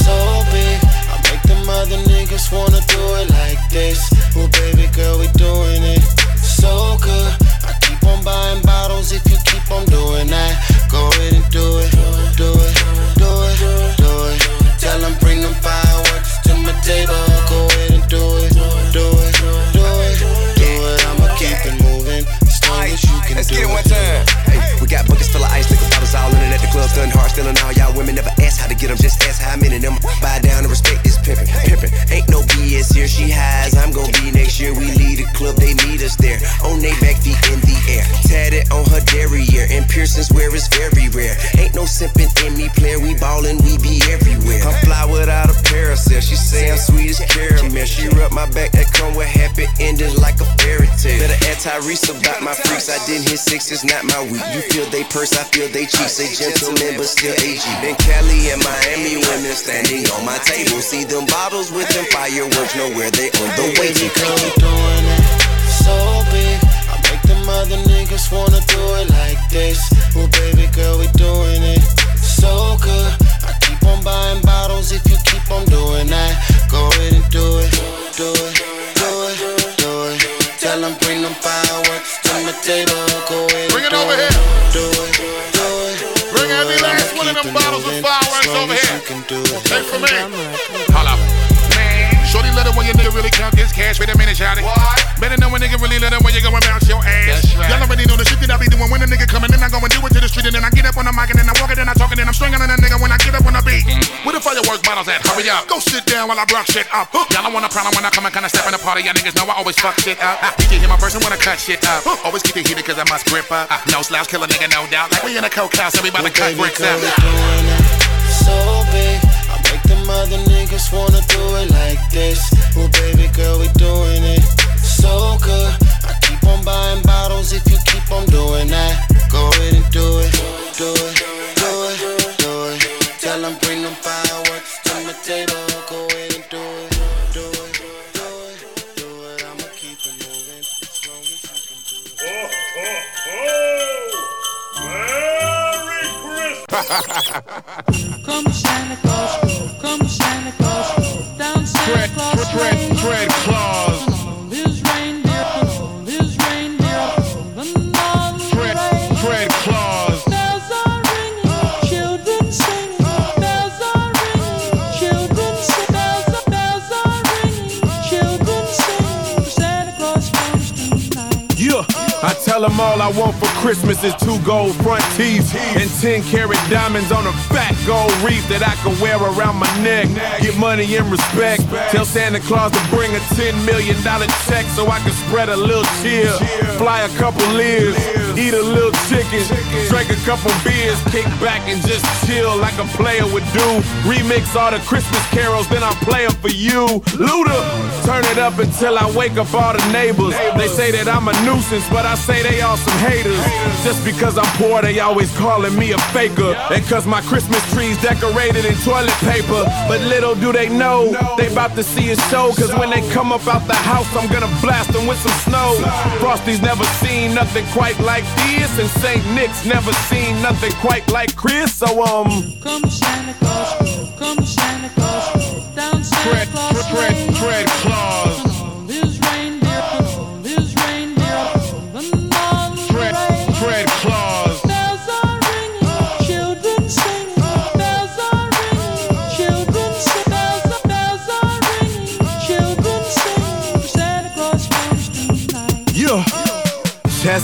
so big. I make them other niggas wanna do it like this. Well, baby, girl, we doing it so good. I keep on buying bottles if you keep on doing that. Go ahead and do it, stealing all y'all women. Never ask how to get them, just ask how many of them. Buy down and respect this pimpin', pimpin'. BS here, she highs. I'm gon' be next year. We lead the club, they meet us there. On they back feet in the air, tatted on her derriere, and piercings where it's very rare. Ain't no simpin' in me, player. We ballin', we be everywhere. I'm fly without a parasail. She say I'm sweet as caramel. She rub my back, that come with happy endings like a fairy tale. Better ask Tyrese about my freaks. I didn't hit six, it's not my week. You feel they purse, I feel they cheap. Say gentlemen, but still AG. Been Cali and Miami women standing on my table. See them bottles with them fireworks, know where they on the way to Girl, we doing it so big. I make them other niggas wanna do it like this. Well, baby girl, we doing it so good. I keep on buying bottles if you keep on doing that. Go ahead and do it, do it, do it, do it. Tell them bring them fireworks to my table. Go ahead Bring and it do over it, here. do it, do it. Bring every last one of them bottles of fireworks over here. Take for me. Holla. Man, Shorty let it when your nigga really count this cash. Wait a minute, shout it. Better know when nigga really let it when you go and bounce your ass. Y'all already know the shit that I be doing when a nigga coming. Then I go and do it to the street. And then I get up on the mic and then I walk it and I talk it and I'm stringing on a nigga when I get up on the beat. Mm-hmm. Where the fireworks bottles at? Hurry up. Go sit down while I rock shit up. Y'all don't want a problem when I come and kinda step in the party. Y'all niggas know I always fuck shit up. You can hear my verse and wanna cut shit up. Always keep it heated cause I must grip up. Ah. No slouch, kill a nigga, no doubt. Like we in a coke house, everybody cut bricks up. Money and respect. Tell Santa Claus to bring a $10 million check so I can spread a little cheer. Fly a couple Lears, eat a little chicken, drink a couple beers, kick back and just chill like a player would do. Remix all the Christmas carols, then I'll play them for you. Luda, turn it up until I wake up all the neighbors. They say that I'm a nuisance, but I say they all some haters. Just because I'm poor, they always calling me a faker. And cause my Christmas tree's decorated in toilet paper. But little do they know, they about to see a show. Cause when they come up out the house, I'm gonna blast them with some snow. Frosty's never seen nothing quite like this. And St. Nick's never seen nothing quite like Chris. So, um. Come Santa Santa Claus Lane.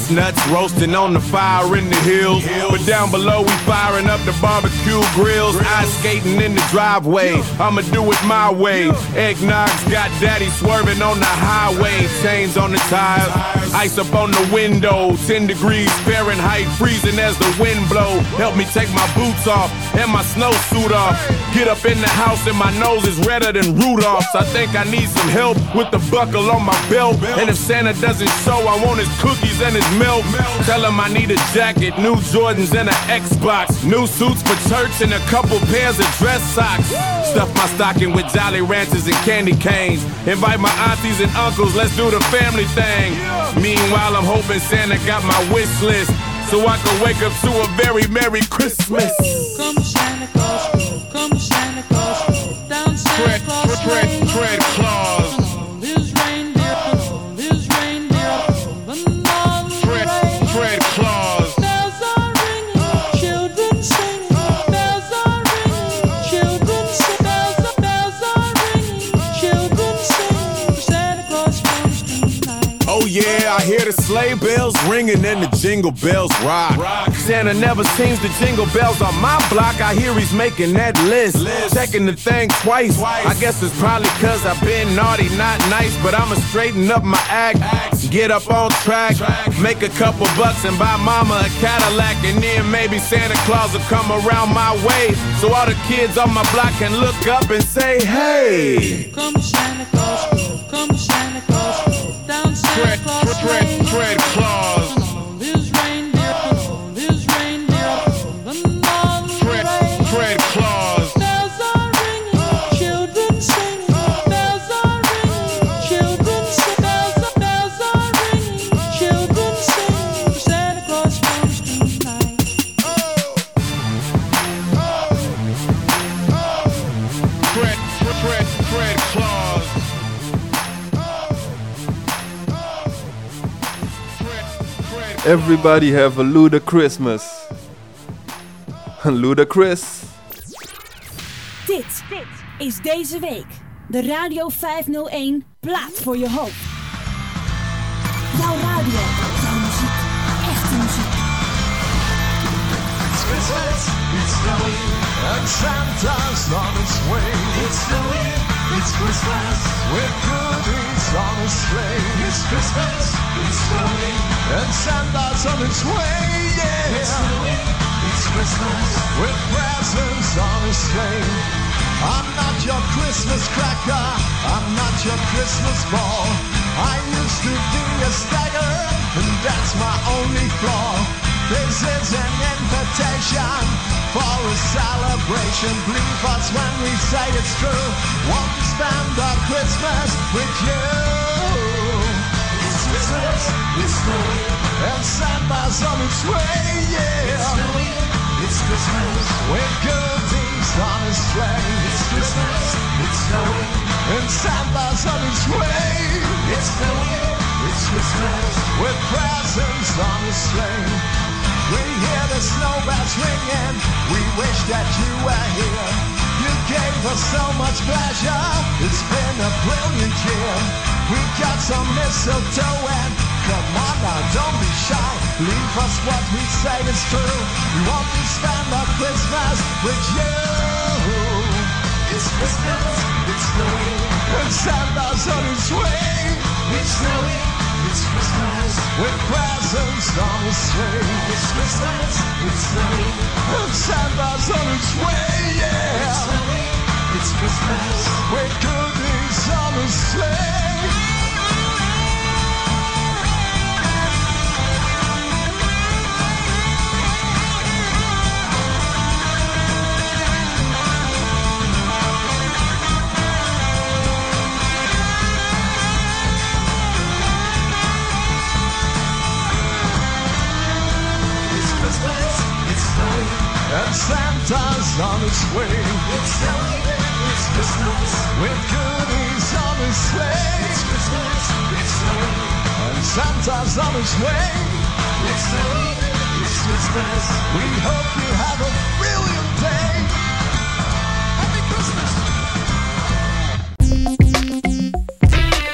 Chestnuts roasting on the fire in the hills. But down below, we firing up the barbecue grills. Ice skating in the driveway. I'ma do it my way. Eggnog's got daddy swerving on the highway. Chains on the tires. Ice up on the window. 10 degrees Fahrenheit, freezing as the wind blow. Help me take my boots off and my snowsuit off. Get up in the house and my nose is redder than Rudolph's. I think I need some help with the buckle on my belt. And if Santa doesn't show, I want his cookies and his milk. Tell him I need a jacket, new Jordans and an Xbox. New suits for church and a couple pairs of dress socks. Stuff my stocking with Jolly Ranchers and candy canes. Invite my aunties and uncles, let's do the family thing. Meanwhile, I'm hoping Santa got my wish list. So I can wake up to a very Merry Christmas. Sleigh bells ringing and the jingle bells rock. Santa never sings the jingle bells on my block. I hear he's making that list, checking the thing twice. I guess it's probably cause I've been naughty, not nice, but I'ma straighten up my act, get up on track, make a couple bucks and buy mama a Cadillac, and then maybe Santa Claus will come around my way, so all the kids on my block can look up and say, hey. Come Santa Claus, come Santa Everybody have a Luda Christmas. Ludacris. Dit is deze week de Radio 501 plaat voor je hoofd. Jouw radio, jouw muziek, echte muziek. It's Christmas, it's snowing, and Santa's on his way. It's snowing, it's Christmas, with goodies on his sleigh. It's Christmas, it's snowing, and Santa's on his way. Yeah, it's it's Christmas, with presents on his sleigh. I'm not your Christmas cracker, I'm not your Christmas ball. I used to be a stagger, and that's my only flaw. This is an invitation for a celebration. Believe us when we say it's true. Want to spend our Christmas with you. It's it's snowing, and Santa's on its way, yeah. It's snowing, it's Christmas, with goodies on his sleigh. It's Christmas, it's snowing, and Santa's on his way. It's snowing, it's Christmas, with presents on his sleigh. We hear the snow bells ringing, we wish that you were here. You gave us so much pleasure, it's been a brilliant year. We got some mistletoe and come on now, don't be shy. Leave us what we say is true. We want to spend our Christmas with you. It's Christmas, it's snowing, and Santa's on his way. It's snowing, it's Christmas, with presents on his sleigh. It's Christmas, it's snowing, and Santa's on his way, yeah. It's snowing, it's Christmas, with goodies on his sleigh. Santa's on his way. It's snowing, it's Christmas, with goodies on his sleigh. It's Christmas, it's snowing, and Santa's on his way. It's snowing, it's Christmas. We hope you have a brilliant day. Happy Christmas.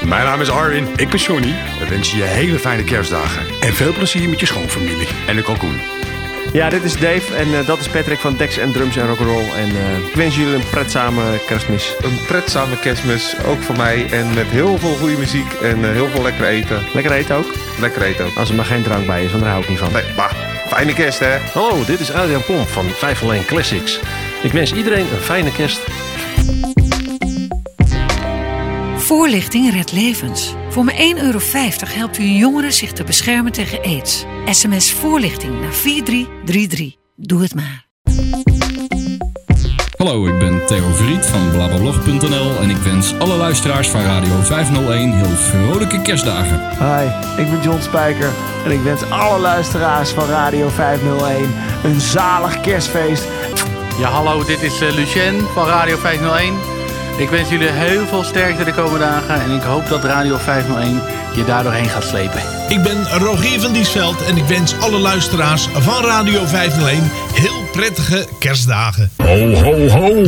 Mijn naam is Arwin. Ik ben Johnny. We wensen je hele fijne kerstdagen. En veel plezier met je schoonfamilie. En de kalkoen. Ja, dit is Dave en eh, dat is Patrick van Dex en Drums en Rock'n'Roll. En eh, ik wens jullie een pretzame kerstmis. Een pretzame kerstmis, ook voor mij. En met heel veel goede muziek en eh, heel veel lekker eten. Lekker eten ook? Lekker eten ook. Als er maar geen drank bij is, want daar hou ik niet van. Nee, maar fijne kerst hè. Hallo, dit is Adrian Pomp van 501 Classics. Ik wens iedereen een fijne kerst. Voorlichting redt levens. Voor maar 1,50 euro helpt u jongeren zich te beschermen tegen aids. SMS voorlichting naar 4333. Doe het maar. Hallo, ik ben Theo Vriet van blablablog.nl en ik wens alle luisteraars van Radio 501 heel vrolijke kerstdagen. Hi, ik ben John Spijker en ik wens alle luisteraars van Radio 501 een zalig kerstfeest. Ja, hallo, dit is eh, Lucien van Radio 501. Ik wens jullie heel veel sterkte de komende dagen en ik hoop dat Radio 501 je daar doorheen gaat slepen. Ik ben Rogier van Diesveld en ik wens alle luisteraars van Radio 501 heel prettige kerstdagen. Ho, ho, ho.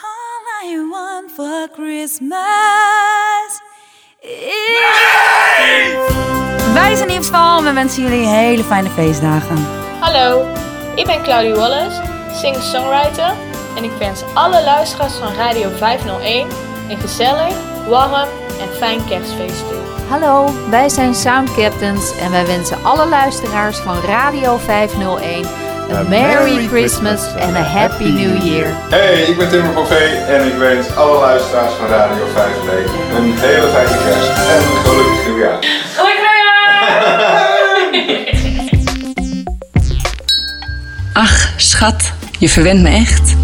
All I want for Christmas Wij zijn Yves Val en we wensen jullie hele fijne feestdagen. Hallo, ik ben Claudie Wallace, singer-songwriter en ik wens alle luisteraars van Radio 501 een gezellig, warm en fijn kerstfeest toe. Hallo, wij zijn Sound Captains en wij wensen alle luisteraars van Radio 501 een Merry Christmas en een Happy New Year. Hey, ik ben Timmer Bové en ik wens alle luisteraars van Radio 501 een hele fijne kerst en een gelukkig nieuwjaar. Ach, schat, je verwent me echt.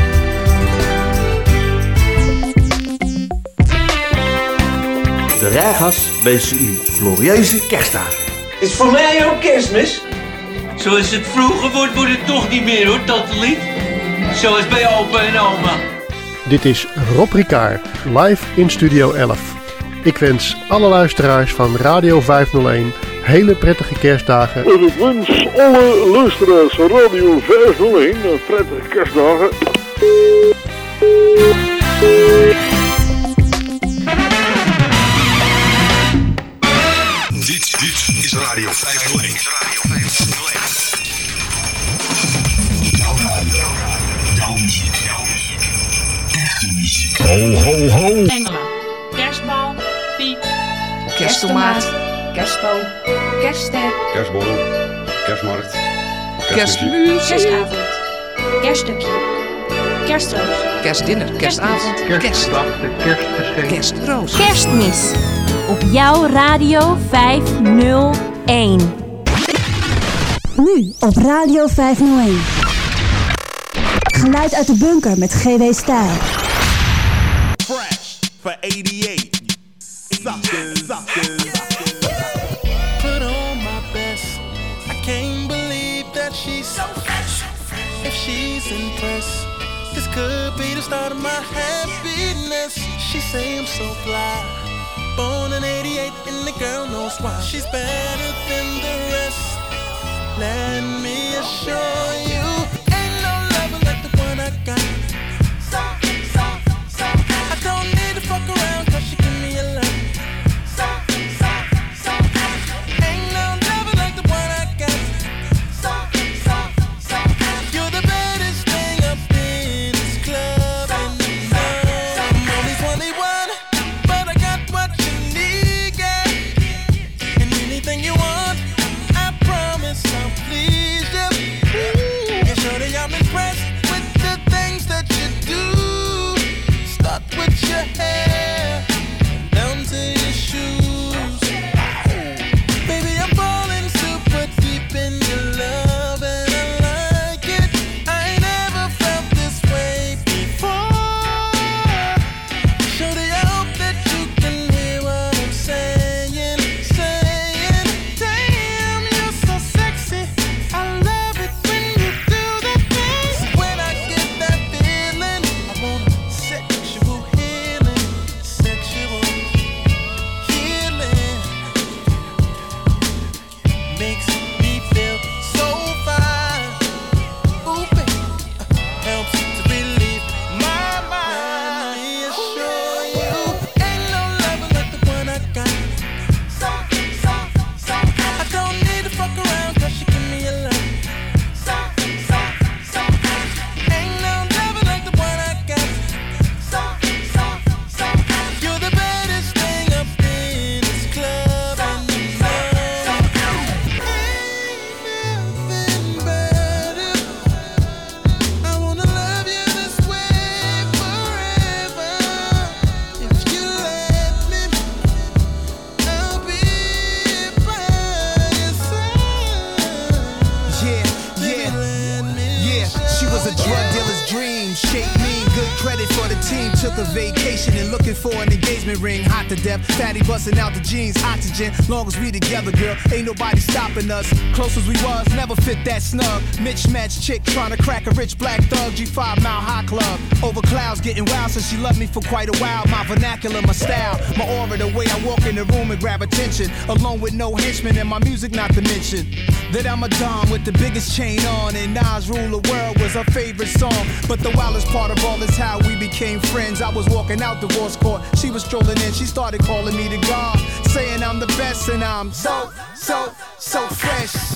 De Ragas wensen u glorieuze kerstdagen. Is voor mij ook kerstmis? Zoals het vroeger wordt, wordt het toch niet meer hoor, tante Lief. Zoals bij opa en oma. Dit is Rob Ricard, live in Studio 11. Ik wens alle luisteraars van Radio 501 hele prettige kerstdagen. En ik wens alle luisteraars van Radio 501 een prettige kerstdagen. Radio 501. Radio 501. Jouw radio. Jouw muziek. Jouw muziek. Echte muziek. Ho, ho, ho. Engelen. Kerstbal. Piek. Kersttomaat. Kerstboom. Kerstster. Kerstborrel, kerstmarkt, Kerstmuziek. Kerstavond. Kerststukje. Kerstroos. Kerstdinner. Kerstavond. Kerstdag, Kerstgeschenk. Kerstroos. Kerstmis. Op jouw radio 501. Nu op Radio 501. Geluid uit de bunker met GW Stijl. Fresh for 88. Suckers, suckers. Put on my best. I can't believe that she's so fresh. If she's impressed, this could be the start of my happiness. She say I'm so fly. Knows why. She's better than the rest. Let me assure ring. Hot to death, fatty busting out the jeans. Oxygen, long as we together, girl. Ain't nobody stopping us. Close as we was, never fit that snug. Mitch match chick trying to crack a rich black thug. G5 Mile High Club. Over clouds getting wild since she loved me for quite a while. My vernacular, my style, my aura, the way I walk in the room and grab attention. Alone with no henchmen and my music, not to mention. That I'm a Don with the biggest chain on. And Nas Rule the World was her favorite song. But the wildest part of all is how we became friends. I was walking out divorce court. She was strolling in. She started calling me the God. Saying I'm the best and I'm so, so, so fresh.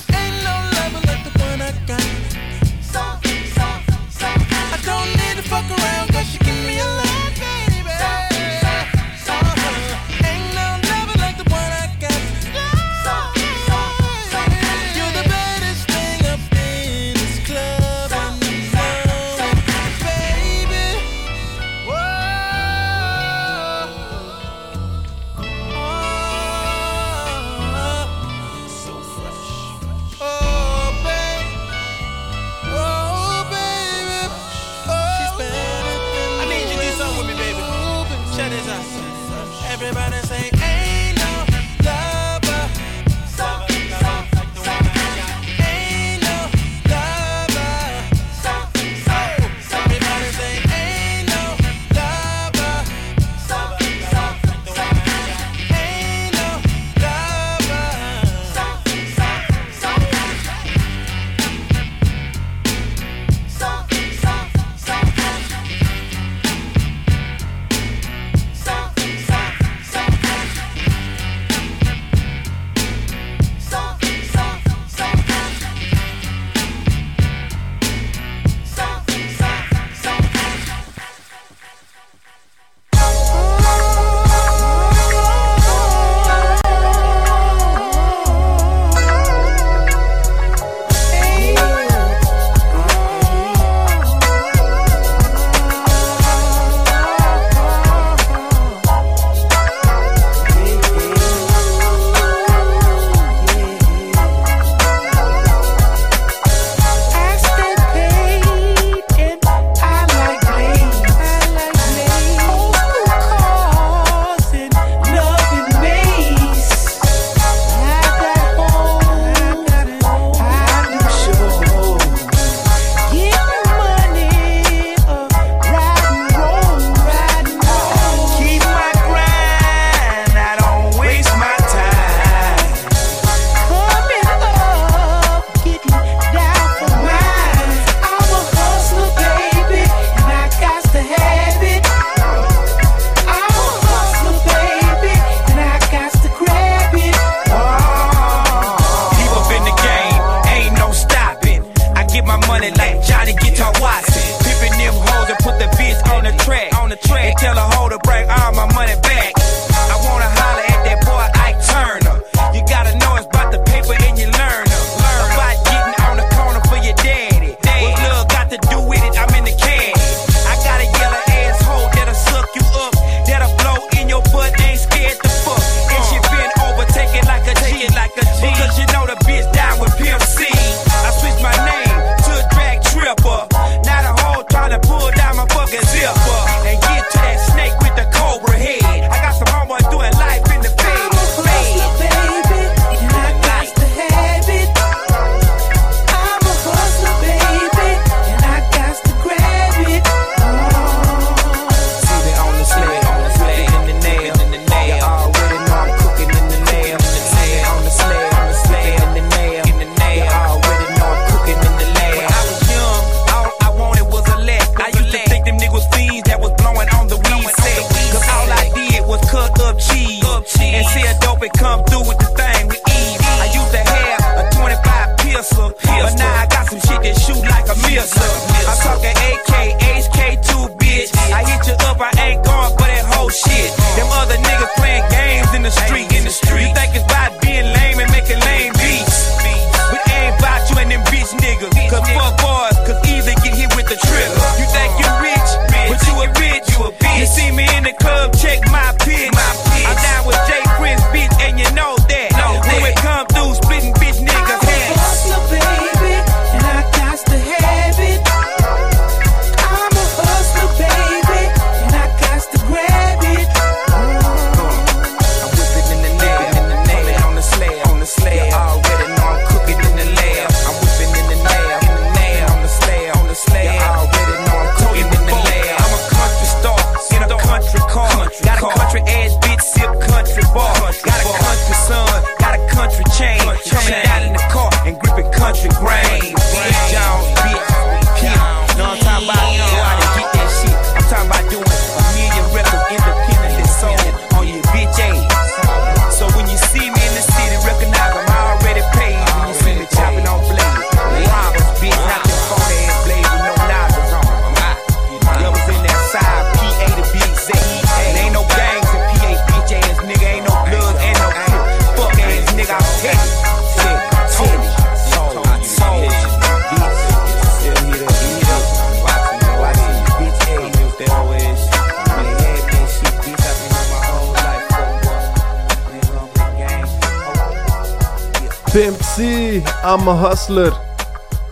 A hustler.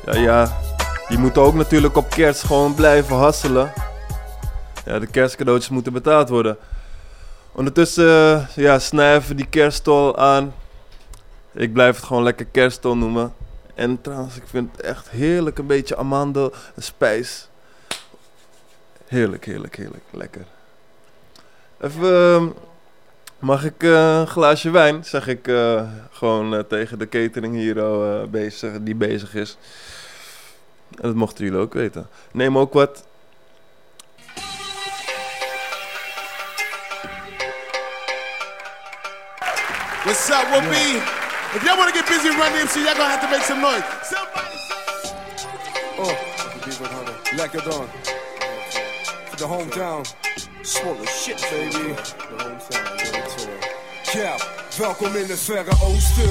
Ja, ja. Je moet ook natuurlijk op kerst gewoon blijven hasselen. Ja, de kerstcadeautjes moeten betaald worden. Ondertussen, eh, ja, snijven die kerststol aan. Ik blijf het gewoon lekker kerststol noemen. En trouwens, ik vind het echt heerlijk. Een beetje amandel, spijs. Heerlijk, heerlijk, heerlijk. Lekker. Even, ehm, mag ik eh, een glaasje wijn? Zeg ik eh, gewoon eh, tegen de catering hier eh, bezig, die bezig is. En dat mochten jullie ook weten. Neem ook wat. What's up, Will B? If y'all want to get busy running MC, y'all gonna have to make some noise. Somebody Oh, lekker dan. For the hometown. Swallow shit, baby. Ja, welkom in het verre oosten.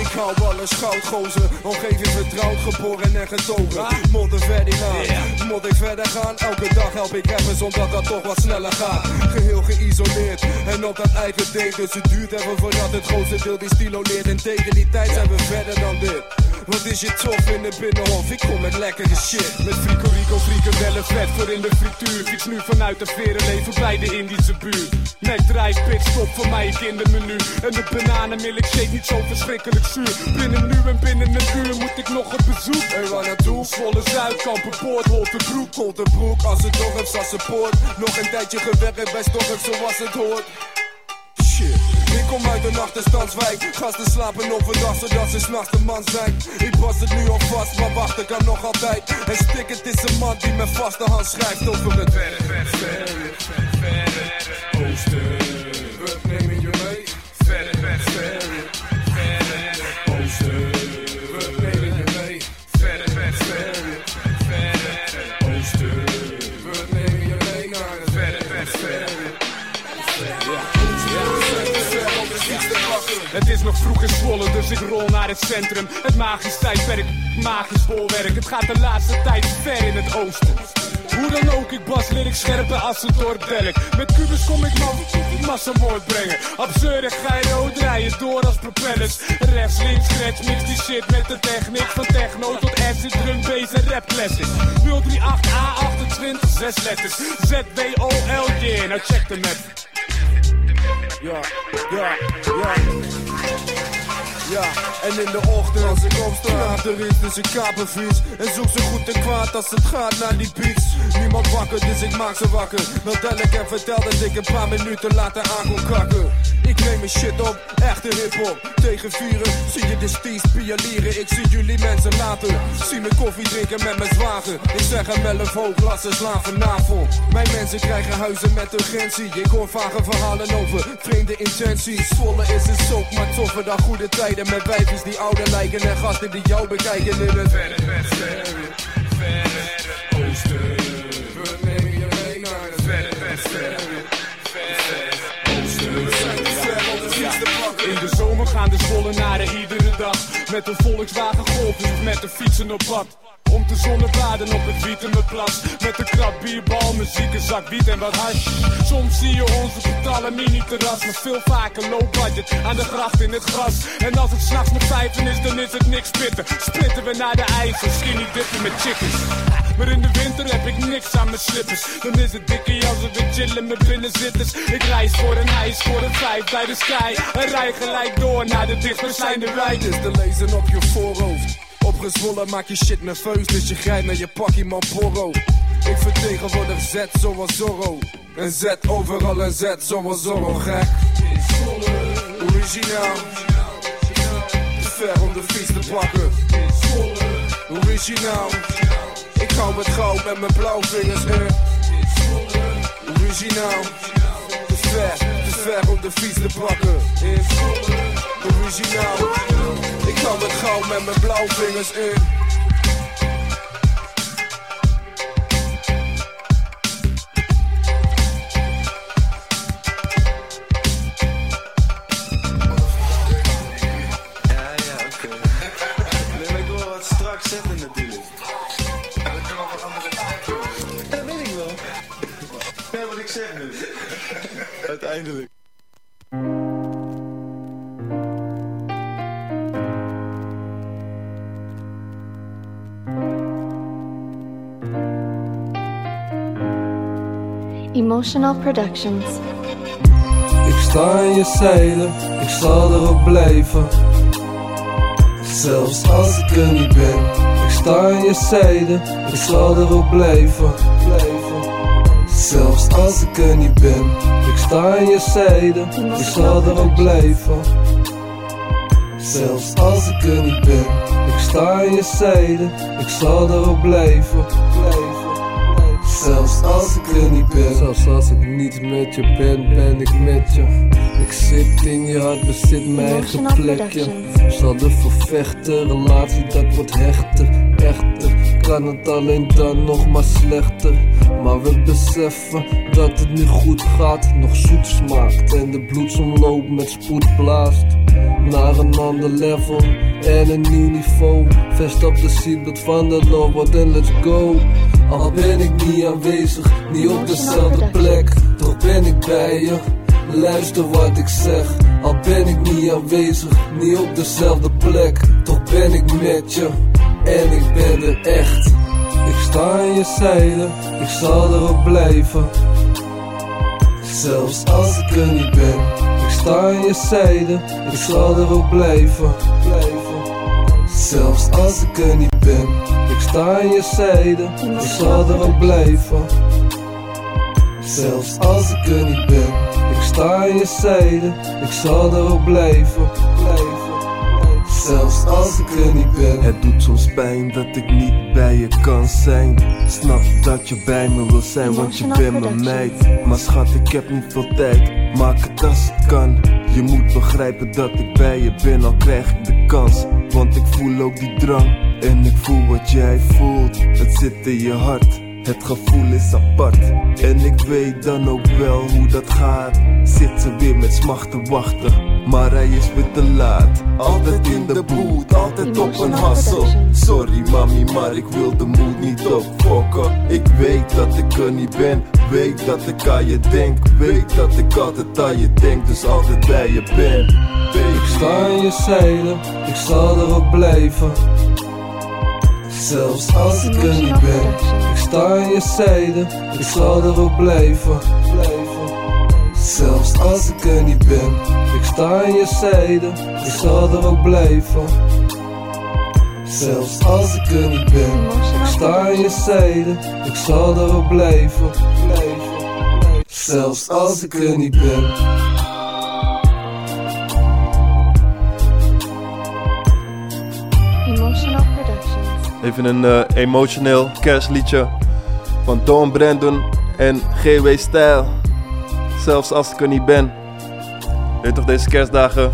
Ik hou alles goud, gozer. Omgeving vertrouwd, geboren en getogen. Modder verder gaan, moet ik verder gaan. Elke dag help ik rappers omdat dat toch wat sneller gaat. Geheel geïsoleerd en op dat eigen ding. Dus het duurt even voordat het grootste deel die stilo leert. En tegen die tijd zijn we verder dan dit. Wat is je tof in de binnenhof? Ik kom met lekkere shit. Met Frico Rico frikandellen vet voor in de frituur Fiets nu vanuit de verenleven bij de Indische buurt Mac drijf pitstop voor mij ik in de menu En de bananenmilkshake niet zo verschrikkelijk zuur Binnen nu en binnen een uur moet ik nog op bezoek En waar naartoe? Volle Zuidkampen, Poort, Holtenbroek Holtenbroek, als het dorp staat support Nog een tijdje gewerkt bij Stork zoals het hoort Shit, ik kom uit een achterstandswijk Gasten slapen overdag zodat ze s'nachts de man zijn Ik was het nu al vast, maar wacht ik kan nog altijd En stik het is een man die met vaste hand schrijft over het verre, verre, verre, verre, verre Het is nog vroeg in Zwolle, dus ik rol naar het centrum. Het magisch tijdperk, magisch bolwerk. Het gaat de laatste tijd ver in het oosten. Hoe dan ook, ik bas ik scherpe als een dorpdelk Met kubus kom ik man massa woord brengen. Absurde gyro draaien door als propellers. Rechts, links, scratch, mix die shit met de techniek. Van techno tot acid, drum, bass en rap classics 038A28, zes letters. Z-W-O-L, yeah, nou check de map Ja, ja, ja. Ja, en in de ochtend als ik opsta, er is dus ik kaap een. En zoek zo goed en kwaad als het gaat naar die beats. Niemand wakker, dus ik maak ze wakker. Dan tel ik en vertel dat ik een paar minuten later aan kon kakken. Ik neem mijn shit op, echte hip-hop. Tegen vieren zie je de steeds pialieren. Ik zie jullie mensen later. Zie me koffie drinken met mijn zwager. Ik zeg hem wel een hoog, laat ze slaan vanavond. Mijn mensen krijgen huizen met urgentie. Ik hoor vage verhalen over vreemde intenties. Zwolle is een soap, maar toffer dan goede tijden. Met wijfjes die ouder lijken en gasten die jou bekijken in het verre, verre, verre, verre oosten. We nemen je mee naar het verre, verre, verre, In de zomer gaan de Zwollenaren iedere dag. Met een Volkswagen Golf of met de fietsen op pad. Om te zonnebaden op het Wietenplas Met een krab bierbal, muziek, een zak wiet en wat hash. Soms zie je het alle mini-terras. Maar veel vaker low budget aan de gracht in het gras. En als het s'nachts met vijven is, dan is het niks pitten Splitten we naar de ijzer, skinny dippen met chickens. Maar in de winter heb ik niks aan mijn slippers. Dan is het dikke als we chillen met binnenzitters Ik reis voor een ijs, voor een vijf bij de sky. En rij gelijk door naar de dichtstbijzijnde is te lezen op je voorhoofd Opgezwollen maak je shit nerveus, dus je grijpt naar je pakkie Marlboro. Ik vertegenwoordig Z zoals Zorro. En Z overal en Z zoals Zorro, gek. Originaal. Te ver om de fiets te pakken. Originaal. Ik hou het goud met mijn blauwvingers in. Originaal. Te ver, te ver om de fiets te pakken. Originaal. Ik hou het goud met mijn blauwvingers in. Ja, Emotional Productions. Ik sta aan je zijde, ik zal erop blijven. Zelfs als ik er niet ben, ik sta aan je zijde, ik zal erop blijven. Zelfs als ik er niet ben, ik sta aan je zijde, ik zal erop blijven. Zelfs als ik er niet ben, ik sta aan je zijde, ik zal erop blijven. Zelfs als ik er niet ben, zelfs als ik niet met je ben, ben ik met je. Ik zit in je hart, bezit mijn eigen plekje. Zal ervoor vechten, relatie dat wordt hechter, echter. Kan het alleen dan nog maar slechter. Maar we beseffen dat het nu goed gaat, nog zoet smaakt. En de bloedsomloop met spoed blaast. Naar een ander level en een nieuw niveau. Vest op de seatbelt van de Lord en let's go. Al ben ik niet aanwezig, niet op dezelfde plek, toch ben ik bij je. Luister wat ik zeg, al ben ik niet aanwezig, niet op dezelfde plek, toch ben ik met je. En ik ben er echt. Ik sta aan je zijde, ik zal erop blijven. Zelfs als ik er niet ben, ik sta aan je zijde, ik zal erop blijven. Zelfs als ik er niet ben, ik sta aan je zijde, ik zal erop blijven. Zelfs als ik er niet ben, ik sta aan je zijde, ik zal erop blijven. Zelfs als ik er niet ben. Het doet soms pijn dat ik niet bij je kan zijn. Snap dat je bij me wil zijn, want je bent mijn meid. Maar schat, ik heb niet veel tijd. Maak het als het kan. Je moet begrijpen dat ik bij je ben, al krijg ik de kans. Want ik voel ook die drang. En ik voel wat jij voelt. Het zit in je hart. Het gevoel is apart. En ik weet dan ook wel hoe dat gaat. Zit ze weer met smacht te wachten. Maar hij is weer te laat. Altijd in de boot, altijd op een hassel. Sorry mami, maar ik wil de moed niet opfokken. Ik weet dat ik er niet ben. Weet dat ik aan je denk. Weet dat ik altijd aan je denk. Dus altijd bij je ben. Ik sta aan je zijde, ik zal erop blijven. Zelfs als ik er niet ben, ik sta aan je zijde, ik zal erop blijven. Zelfs als ik er niet ben, ik sta aan je zijde, ik zal er ook blijven. Zelfs als ik er niet ben, ik sta aan je zijde, ik zal er ook blijven. Zelfs als ik er niet ben. Even een eh, emotioneel kerstliedje van Don Brandon en GW Style. Zelfs als ik er niet ben. Weet toch, deze kerstdagen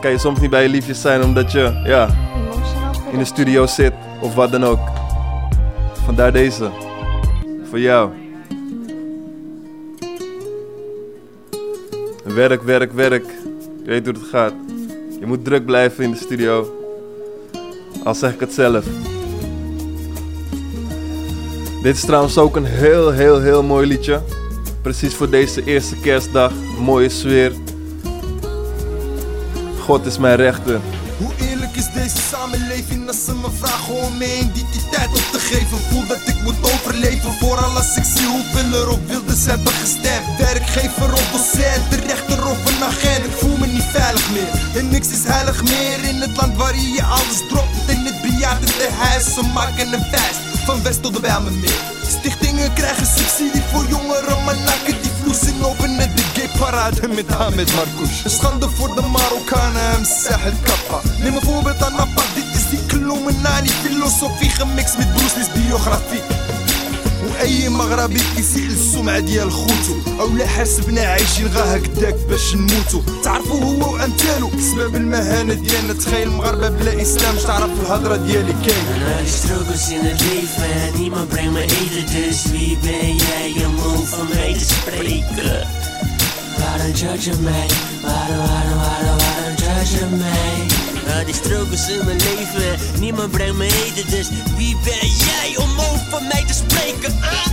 kan je soms niet bij je liefjes zijn omdat je ja, in de studio zit of wat dan ook. Vandaar deze. Voor jou. Werk, werk, werk. Je weet hoe het gaat. Je moet druk blijven in de studio. Al zeg ik het zelf. Dit is trouwens ook een heel, heel, heel mooi liedje. Precies voor deze eerste kerstdag. Mooie sfeer. God is mijn rechter. Hoe eerlijk is deze samenleving als ze me vragen om mijn identiteit op te geven Voel dat ik moet overleven, vooral als ik zie hoeveel er op wilders hebben gestemd Werkgever of docent, de rechter of een agent Ik voel me niet veilig meer en niks is heilig meer In het land waar je alles dropt in het bejaardentehuis Ze maken een vuist, van west tot de Bijlmermeer Stichtingen krijgen subsidie voor jongeren, maar nakken die vloesing openen de gay parade met Ahmed. Een schande voor de Marokkanen, hem Sahel Kappa. Neem een voorbeeld aan Nappa, dit is die Illuminati filosofie gemixt met Bruce Lee's biografie. وأي مغربي كيسيء السمعة ديال خوتو اولا حاسبنا عايشين غا هكداك باش نموتو تعرفوا هو وأمثالو سبب المهانة ديالنا تخيل مغاربة بلا إسلام اش تعرف الهضرة ديالي كاين die struggles in het leven, niemand brengt me eten, dus wie ben jij om over mij te spreken? Judge je mij? Waarom, waarom, waarom? Naar die struggles in mijn leven, niemand brengt me eten, dus wie ben jij om over mij te spreken? Ah,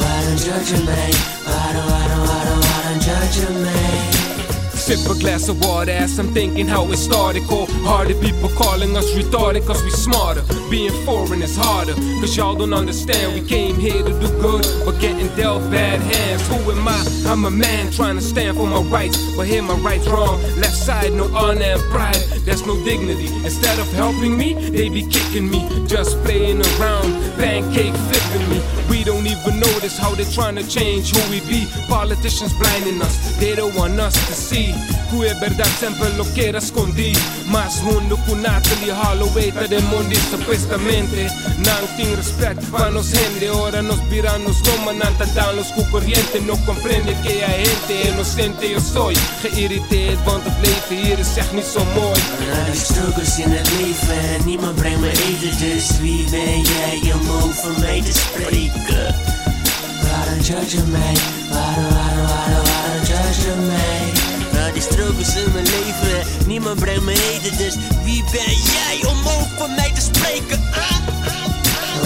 Waarom judge je mij? Waarom, waarom, waarom, waarom judge mij? Sip a glass of water as I'm thinking how it started. Cold hearted people calling us retarded cause we smarter. Being foreign is harder cause y'all don't understand. We came here to do good but getting dealt bad hands. Who am I? I'm a man trying to stand for my rights. But here my rights wrong. Left side, no honor and pride. There's no dignity. Instead of helping me, they be kicking me. Just playing around, pancake flipping me. We don't even notice how they're trying to change who we be. Politicians blinding us, they don't want us to see. È verdad sempre lo que era escondí. Más mundo Natalie Holloway, de mundi supuestamente. Nang respect para nos gente, ahora nos viran, nos toman, dan los corriente. No comprende que hay gente inocente, yo soy geïrriteerd, want het leven hier is echt niet zo mooi. Naar die struggles in het leven, niemand brengt me eten, dus wie ben jij om over mij te spreken? good. Why don't judge me? Why don't, why don't, why don't, why don't judge me? Nou, die strook is in mijn leven. Niemand brengt me eten, dus wie ben jij om ook van mij te spreken? Ah,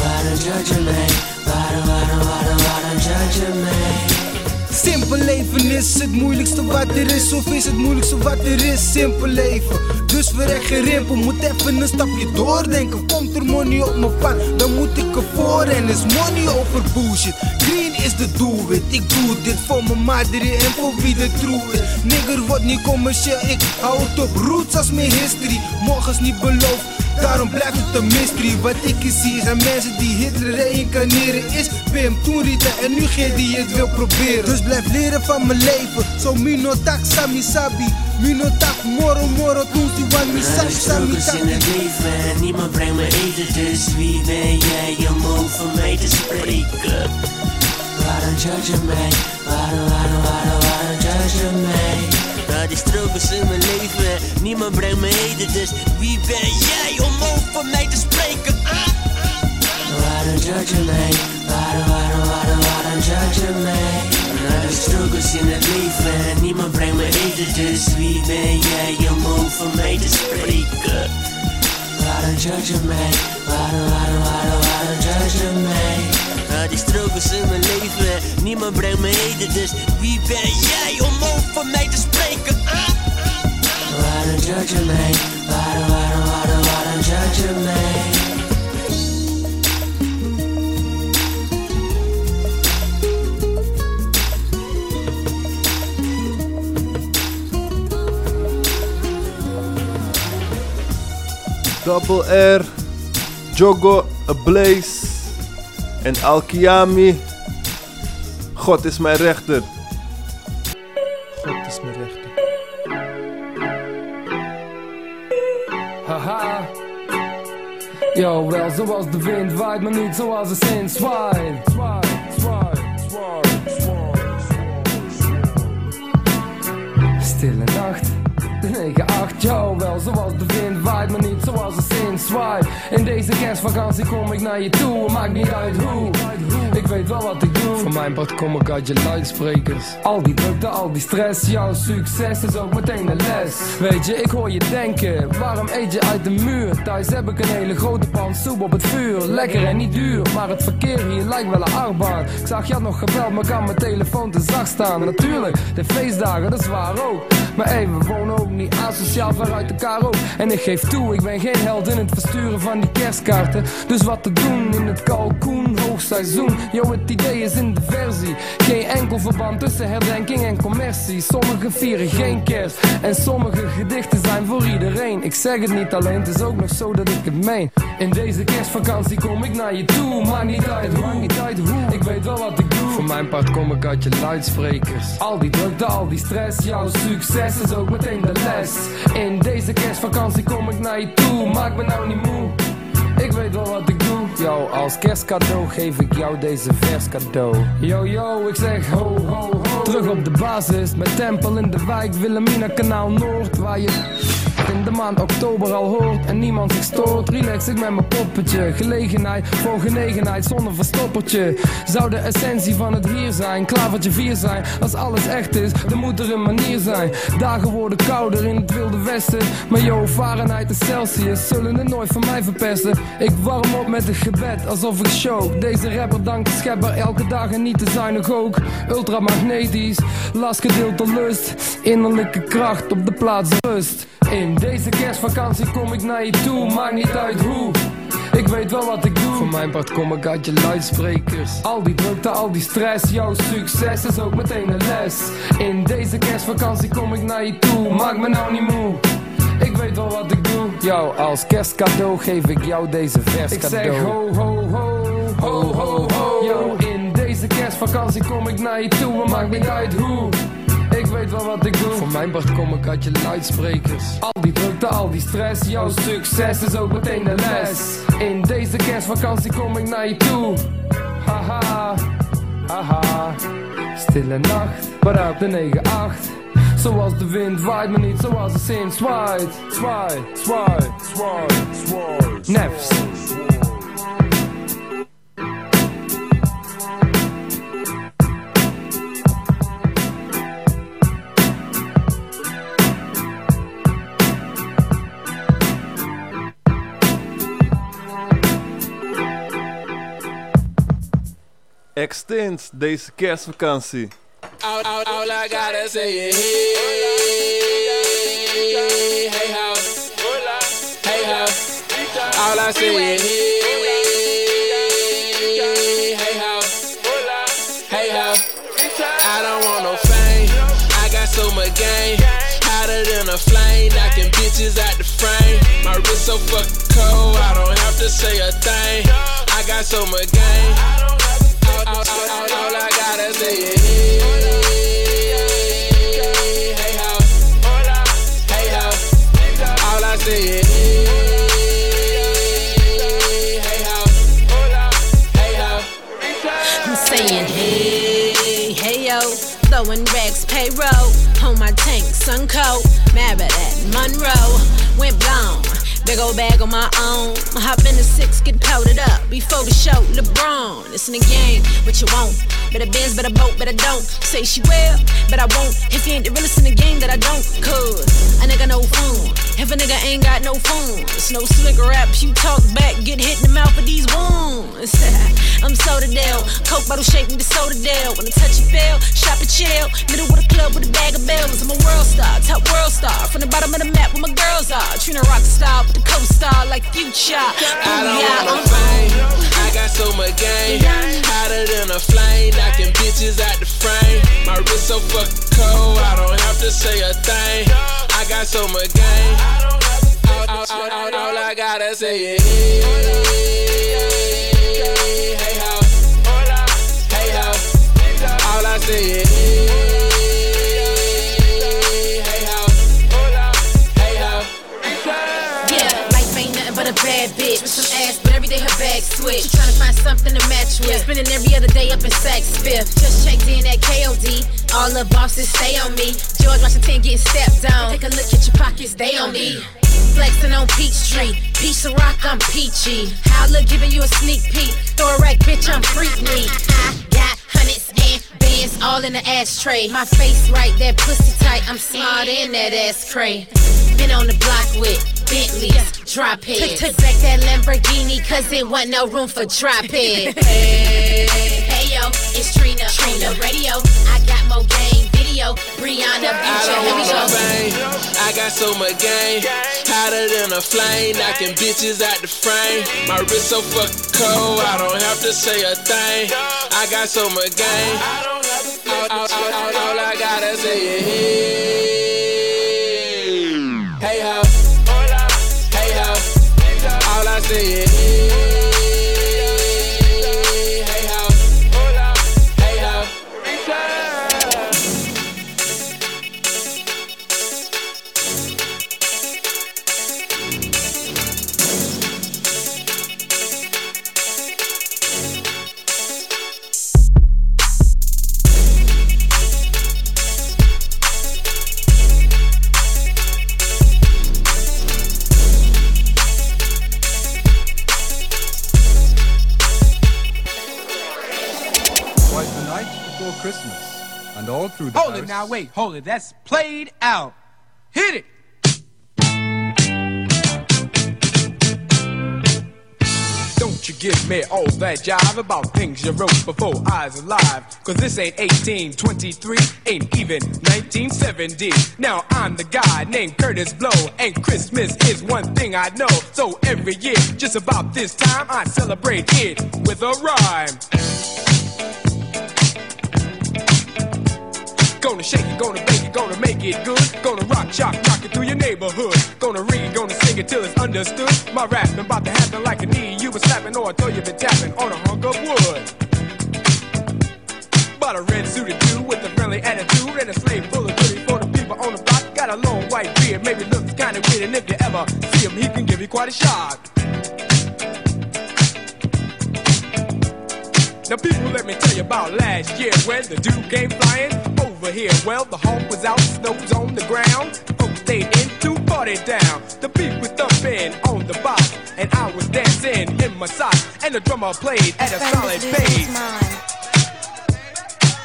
ah, don't judge me? Why don't, why don't, why don't, why don't judge me? Simpel leven is het moeilijkste wat er is, of is het moeilijkste wat er is? Simpel leven. Dus verrek geen rimpel, moet even een stapje doordenken. Komt er money op mijn pad, dan moet ik ervoor en is money over bullshit. Green is de doelwit, ik doe dit voor mijn madre en voor wie de true is. Nigger wordt niet commercieel, ik hou het op roots als mijn history. Morgens niet beloofd. Daarom blijft het een mystery. Wat ik hier zie zijn mensen die Hitler reïncarneren. Is Pim, toen Rita en nu G die het wil proberen. Dus blijf leren van mijn leven. Zo mino tak sami sabi. Mino tak moro moro toen si wan mi Naar sami struggles in het leven, niemand brengt me eten, dus wie ben jij om over mij te spreken? Waarom judge mij? Waarom, waarom, waarom, waarom judge mij? Naar die struggles in mijn leven, niemand brengt me eten, dus wie ben jij om over mij te spreken? Waarom judge je mij? Waarom, waarom, waarom, waarom judge je mij? Naar die struggles in het leven, niemand brengt me eten, dus wie ben jij om over mij te spreken? Waarom judge je mij? Waarom, waarom, waarom, waarom judge je mij? Naar die struggles in mijn leven, niemand brengt me eten, dus wie ben jij om over voor mij te spreken. Judge? Waarom, judge? Double R, Jogo, Blaze en Alkiami. God is mijn rechter. God is mijn rechter. Haha. Yo, wel zoals de wind waait, maar niet zoals de zin zwaait. Stille nacht. 9-8, yo, wel zoals de wind waait, maar niet zoals de zin zwaait. In deze kerstvakantie kom ik naar je toe, het maakt niet uit hoe. Ik weet wel wat ik doe. Voor mijn part kom ik uit je luidsprekers. Al die drukte, al die stress, jouw succes is ook meteen een les. Weet je, ik hoor je denken, waarom eet je uit de muur? Thuis heb ik een hele grote pan soep op het vuur. Lekker en niet duur, maar het verkeer hier lijkt wel een achtbaan. Ik zag je had nog gebeld, maar kan mijn telefoon te zacht staan. Natuurlijk, de feestdagen, dat is waar ook. Maar hey, we wonen ook niet asociaal ver uit elkaar ook. En ik geef toe, ik ben geen held in het versturen van die kerstkaarten. Dus wat te doen in het kalkoen, hoogseizoen. Yo, het idee is in de versie. Geen enkel verband tussen herdenking en commercie. Sommigen vieren geen kerst. En sommige gedichten zijn voor iedereen. Ik zeg het niet alleen, het is ook nog zo dat ik het meen. In deze kerstvakantie kom ik naar je toe. Maar niet uit hoe, niet uit hoe. Ik weet wel wat ik doe. Voor mijn part kom ik uit je luidsprekers. Al die drukte, al die stress. Jouw succes is ook meteen de les. In deze kerstvakantie kom ik naar je toe. Maak me nou niet moe. Ik weet wel wat ik doe. Yo, als kerstcadeau geef ik jou deze vers cadeau. Yo, yo, ik zeg ho, ho, ho. Terug op de basis met tempel in de wijk, Wilhelmina kanaal Noord, waar je in de maand oktober al hoort en niemand zich stoort. Relax ik met mijn poppetje, gelegenheid voor genegenheid zonder verstoppertje. Zou de essentie van het hier zijn, klavertje vier zijn. Als alles echt is, dan moet er een manier zijn. Dagen worden kouder in het wilde westen, maar yo, Fahrenheit en Celsius zullen het nooit van mij verpesten. Ik warm op met een gebed, alsof ik show. Deze rapper dankt de schepper elke dag en niet te zuinig ook. Ultramagnetisch, last gedeelte lust. Innerlijke kracht op de plaats rust. In deze kerstvakantie kom ik naar je toe, maakt niet uit hoe. Ik weet wel wat ik doe. Voor mijn part kom ik uit je luidsprekers. Al die drukte, al die stress, jouw succes is ook meteen een les. In deze kerstvakantie kom ik naar je toe, maak me nou niet moe. Ik weet wel wat ik doe. Yo, als kerstcadeau geef ik jou deze vers Ik cadeau. zeg ho, ho, ho, ho, ho, ho. Yo, in deze kerstvakantie kom ik naar je toe, het maakt niet uit hoe. Ik weet wel wat ik doe. Voor mijn part kom ik uit je luidsprekers. Al die drukte, al die stress, jouw succes is ook meteen de les. In deze kerstvakantie kom ik naar je toe. Haha, haha. Stille nacht, waaruit de 9-8. Zoals de wind waait, maar niet zoals de zin zwaait. Zwaait, zwaait, zwaait, zwaait. Nefs. Extends deze kerstvakantie. All, all, all I gotta say is hey, hey house, hey house. All I say is hey, hey house, hey house. I don't want no fame. I got so much game, a flame, knocking bitches out the frame. My wrist so cold, I don't have to say a thing. I got so much game. Gotta say is hey. I'm saying, hey, hey yo, throwing racks payroll on my tank, sun coat, married Monroe, went blown. Big old bag on my own. Hop in the six, get powdered up before the show. LeBron, it's in the game, what you want? Better Benz, better boat, better don't. Say she will, but I won't. If you ain't the realest in the game, that I don't. Cause a nigga no phone. If a nigga ain't got no phone, it's no slick raps. You talk back, get hit in the mouth with these wounds. I'm soda Dale, Coke bottle shaped with the soda Dale. When I touch you fail, shop and chill. Middle with a club with a bag of bells. I'm a world star, top world star. From the bottom of the map where my girls are. Trina rock star the co-star like Future. I don't want no fame. I got so much game. Hotter than a flame, knocking bitches out the frame. My wrist so fucking cold, I don't have to say a thing. I got so much game. All, all, all, all, I gotta say is hey, hey hey. All I say is switch. She tryna find something to match with. Spending every other day up in Saks Fifth. Just checked in at KOD. All the bosses stay on me. George Washington getting stepped on. Take a look at your pockets, they on me. Flexing on Peachtree. Piece of rock, I'm peachy. Howler giving you a sneak peek. Throw a rack, bitch, I'm freak me. I got hundreds and bands all in the ashtray. My face right, that pussy tight. I'm smart in that ass tray. Been on the block with Bentleys, drop head. Took, took back that Lamborghini cause it wasn't no room for drop head. hey, hey yo, it's Trina, Trina Radio. I got more game video. Brianna, I Future, don't here we go. fame. I got so much game, hotter than a flame, knocking bitches out the frame. My wrist so fucking cold, I don't have to say a thing. I got so much game. All, all, all, all, all I gotta say is through the Hold house. it now, wait, hold it. That's played out. Hit it. Don't you give me all that jive about things you wrote before I was alive. Cause this ain't 1823, ain't even 1970. Now I'm the guy named Kurtis Blow, and Christmas is one thing I know. So every year, just about this time, I celebrate it with a rhyme. Gonna shake it, gonna bake it, gonna make it good. Gonna rock, shock, rock it through your neighborhood. Gonna read, gonna sing it till it's understood. My rap about to happen like a knee. You been slapping or I thought you been tapping on a hunk of wood. Bought a red suited dude with a friendly attitude and a slave full of goodies for the people on the block. Got a long white beard, maybe looks kinda weird, and if you ever see him, he can give you quite a shock. Now, people, let me tell you about last year when the dude came flying over here. Well, the hawk was out, snow's on the ground. Folks stayed in to party down. The beat was thumping on the box, and I was dancing in my socks. And the drummer played at a solid pace.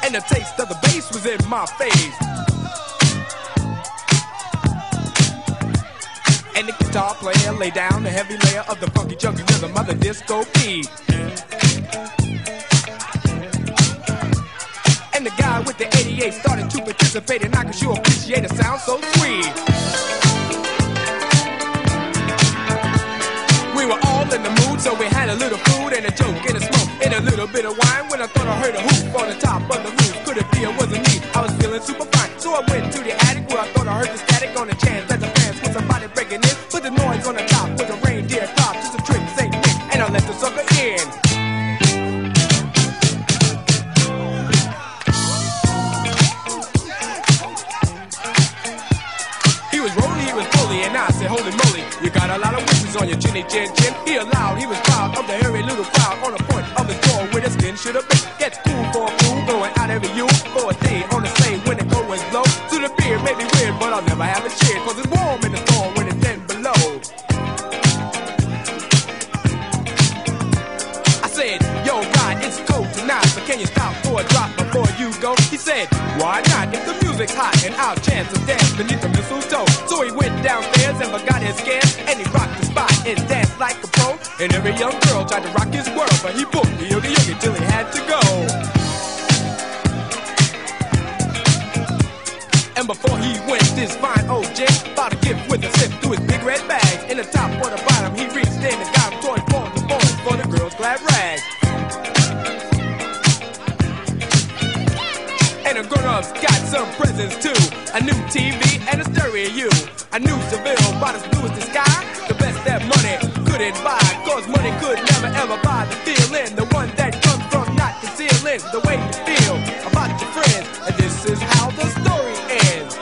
And the taste of the bass was in my face. And the guitar player laid down the heavy layer of the funky chunky rhythm of the disco beat. 38 started to participate, and I cause you appreciate the sound so sweet. We were all in the mood, so we had a little food and a joke and a smoke and a little bit of wine. When I thought I heard a hoop on the top of the roof, could it be it wasn't me? I was feeling super fine, so I went. On chin. He allowed, he was proud of the hairy little crowd on the point of his jaw where the skin should have been. Gets cool for a fool, going out every you for a day on the same when the cold winds blow. To the beer may be weird, but I'll never have a cheer, cause it's warm in the storm when it's 10 below. I said, yo, Rod, it's cold tonight, but can you stop for a drop before you go? He said, why not? If the music's hot and I'll chance to dance beneath the mistletoe. So he went downstairs and forgot his scams, and he the and danced like a pro. And every young girl tried to rock his world, but he booked the yogi yogi till he had to go. And before he went, this fine old gent bought a gift with a sip through his big red bag. In the top or the bottom, he reached in and got him toy for the boys for the girls' glad rags. And the grown-ups got some presents too. A new TV and a stereo. A new couldn't buy. Cause money could never ever buy the feeling. The one that comes from not concealing the way you feel about your friends. And this is how the story ends.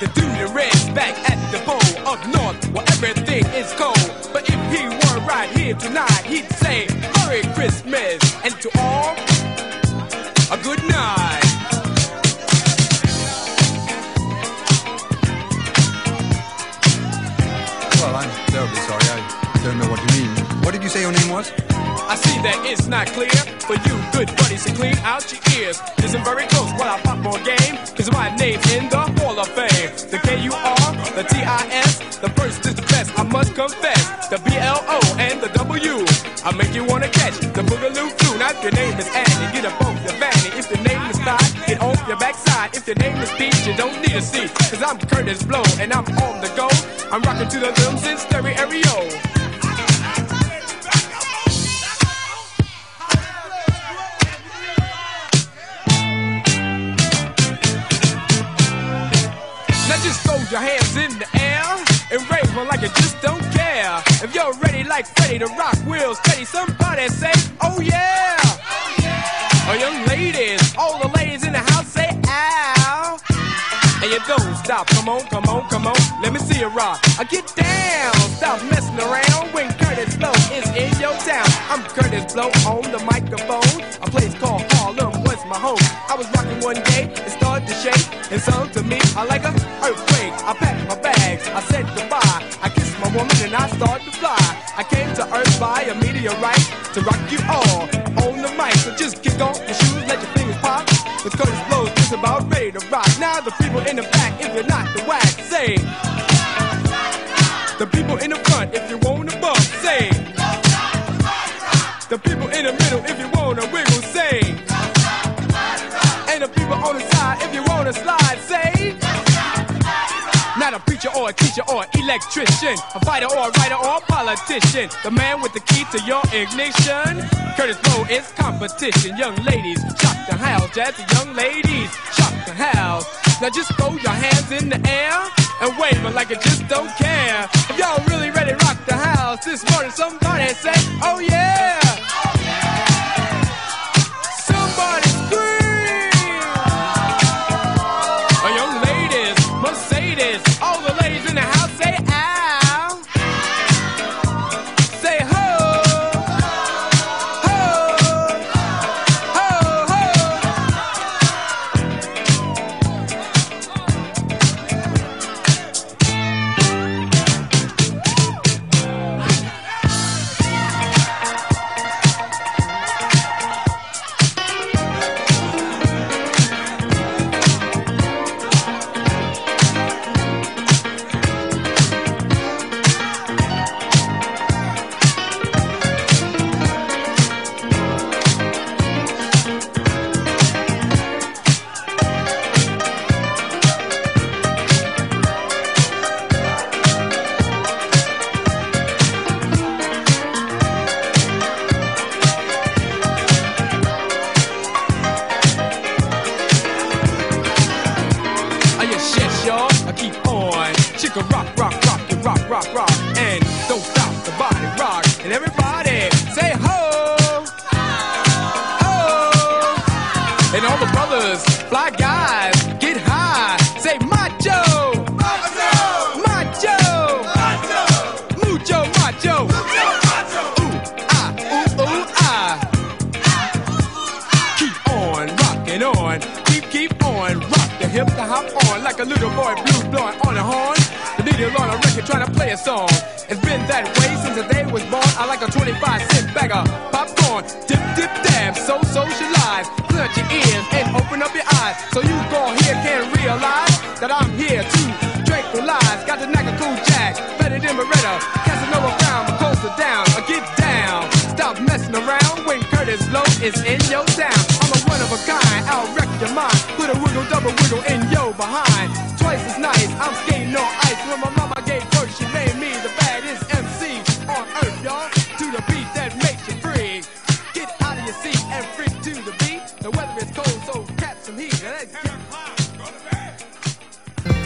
The dude in red's back at the pole up north where everything is cold. But if he were right here tonight, he'd say Merry Christmas not clear for you good buddies to clean out your ears. Listen very close while I pop more game, cause my name's in the Hall of Fame. The K-U-R, the T-I-S, the first is the best, I must confess. The B-L-O and the W, I make you wanna catch the Boogaloo flu. Now if your name is Annie, get up off your vanity. If your name is Todd, get off your backside. If your name is Pete, you don't need a seat, cause I'm Kurtis Blow and I'm on the go. I'm rocking to the rhythms come on, come on, come on, let me see you rock. I get down, stop messing around when Kurtis Blow is in your town. I'm Kurtis Blow on the microphone. A place called Harlem was my home. I was rocking one day, it started to shake. And sounded to me I like a earthquake. I packed my bags, I said goodbye. I kissed my woman and I started to fly. I came to Earth by a meteorite to rock you all on the mic. So just kick off your shoes, teacher or electrician, a fighter or a writer or a politician. The man with the key to your ignition. Kurtis Blow is competition. Young ladies, shock the house. Jazzy young ladies, shock the house. Now just throw your hands in the air and wave it like you just don't care. If y'all really ready rock the house this morning, somebody say, oh yeah. A little boy blues blowing on a horn. The needle on a record trying to play a song. It's been that way since the day was born. I like a 25 cent bag of popcorn. Dip, dip, dab, so socialize. Clear your ears and open up your eyes. So you go here can't realize that I'm here to tranquilize. Got the knack of cool jack, better than Beretta. Casanova Brown, Costa down, or get down. Stop messing around when Kurtis Blow is in your town. I'm a one of a kind, I'll wreck your mind. Put a wiggle, double wiggle in your behind. Twice nice, I'm skating on ice. When my mama gave birth, she named me the baddest MC on earth, y'all. To the beat that makes you free. Get out of your seat and freak to the beat. The weather is cold, so catch some heat. Now let's get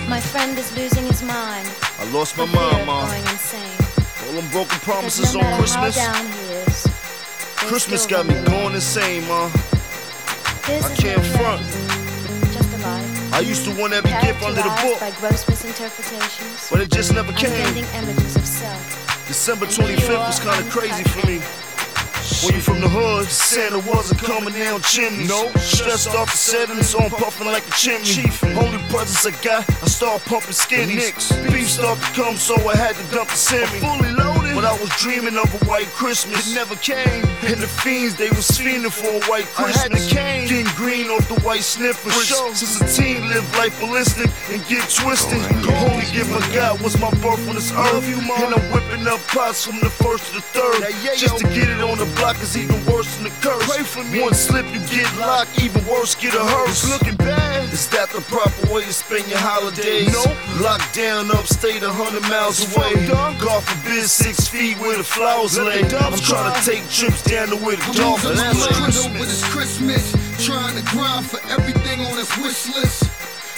My friend is losing his mind. I lost my for fear mind, of ma. Going insane. All them broken promises no on Christmas. How down he is, Christmas got me going insane, ma. I can't no front. I used to want every gift under the book, by gross misinterpretations. but it just never came. Images of self. December 25th was kinda crazy for me. When you from the hood, Santa wasn't coming down chimneys. No, stressed off the setting, so I'm puffing like a chimney. Only presents I got, I start pumping skinnies. Beef started to come, so I had to dump the semi. Fully loaded, but I was dreaming of a white Christmas. It never came, and the fiends they was fiending for a white Christmas. I had Getting green off the white sniffers. Since a teen, live life ballistic and get twisted. The only gift I got was my birth on this earth, and I'm whipping up pots from the first to the third, just to get it on the block is even worse than the curse. Pray for me. One slip, you get locked. Even worse, get a hearse. It's looking bad. Is that the proper way to spend your holidays? Nope. Locked down upstate, a hundred miles away. God forbid, six feet where the flowers lay. I'm trying to take trips down to where the I'm dolphins losing my mind play. over this Christmas, trying to grind for everything on this wish list.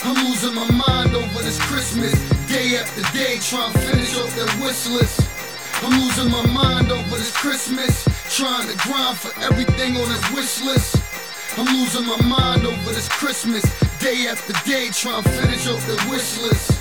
I'm losing my mind over this Christmas, day after day, trying to finish off that wish list. I'm losing my mind over this Christmas, trying to grind for everything on this wish list. I'm losing my mind over this Christmas, day after day, trying to finish off the wish list.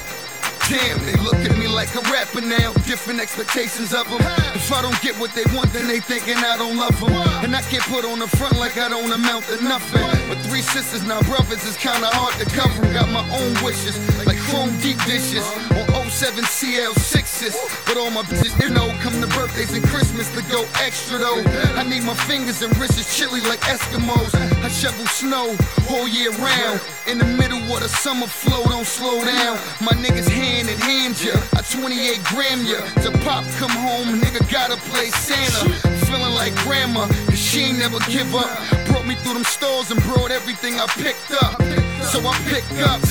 Damn, they look at me like a rapper now. Different expectations of them. If I don't get what they want, then they thinking I don't love them. And I can't put on the front like I don't amount to nothing. But three sisters, now brothers, is kinda hard to cover. Got my own wishes, like chrome deep dishes on 07 CL6s. But all my bitches, you know, come to birthdays and Christmas to go extra though. I need my fingers and wrists chilly like Eskimos. I shovel snow all year round. In the middle of the summer flow, don't slow down. My niggas hand in hand ya. I 28 gram ya. To pop come home, nigga gotta play Santa. Feeling like grandma, cause she ain't never give up. Brought me through them stores and brought everything I picked up. So I pick up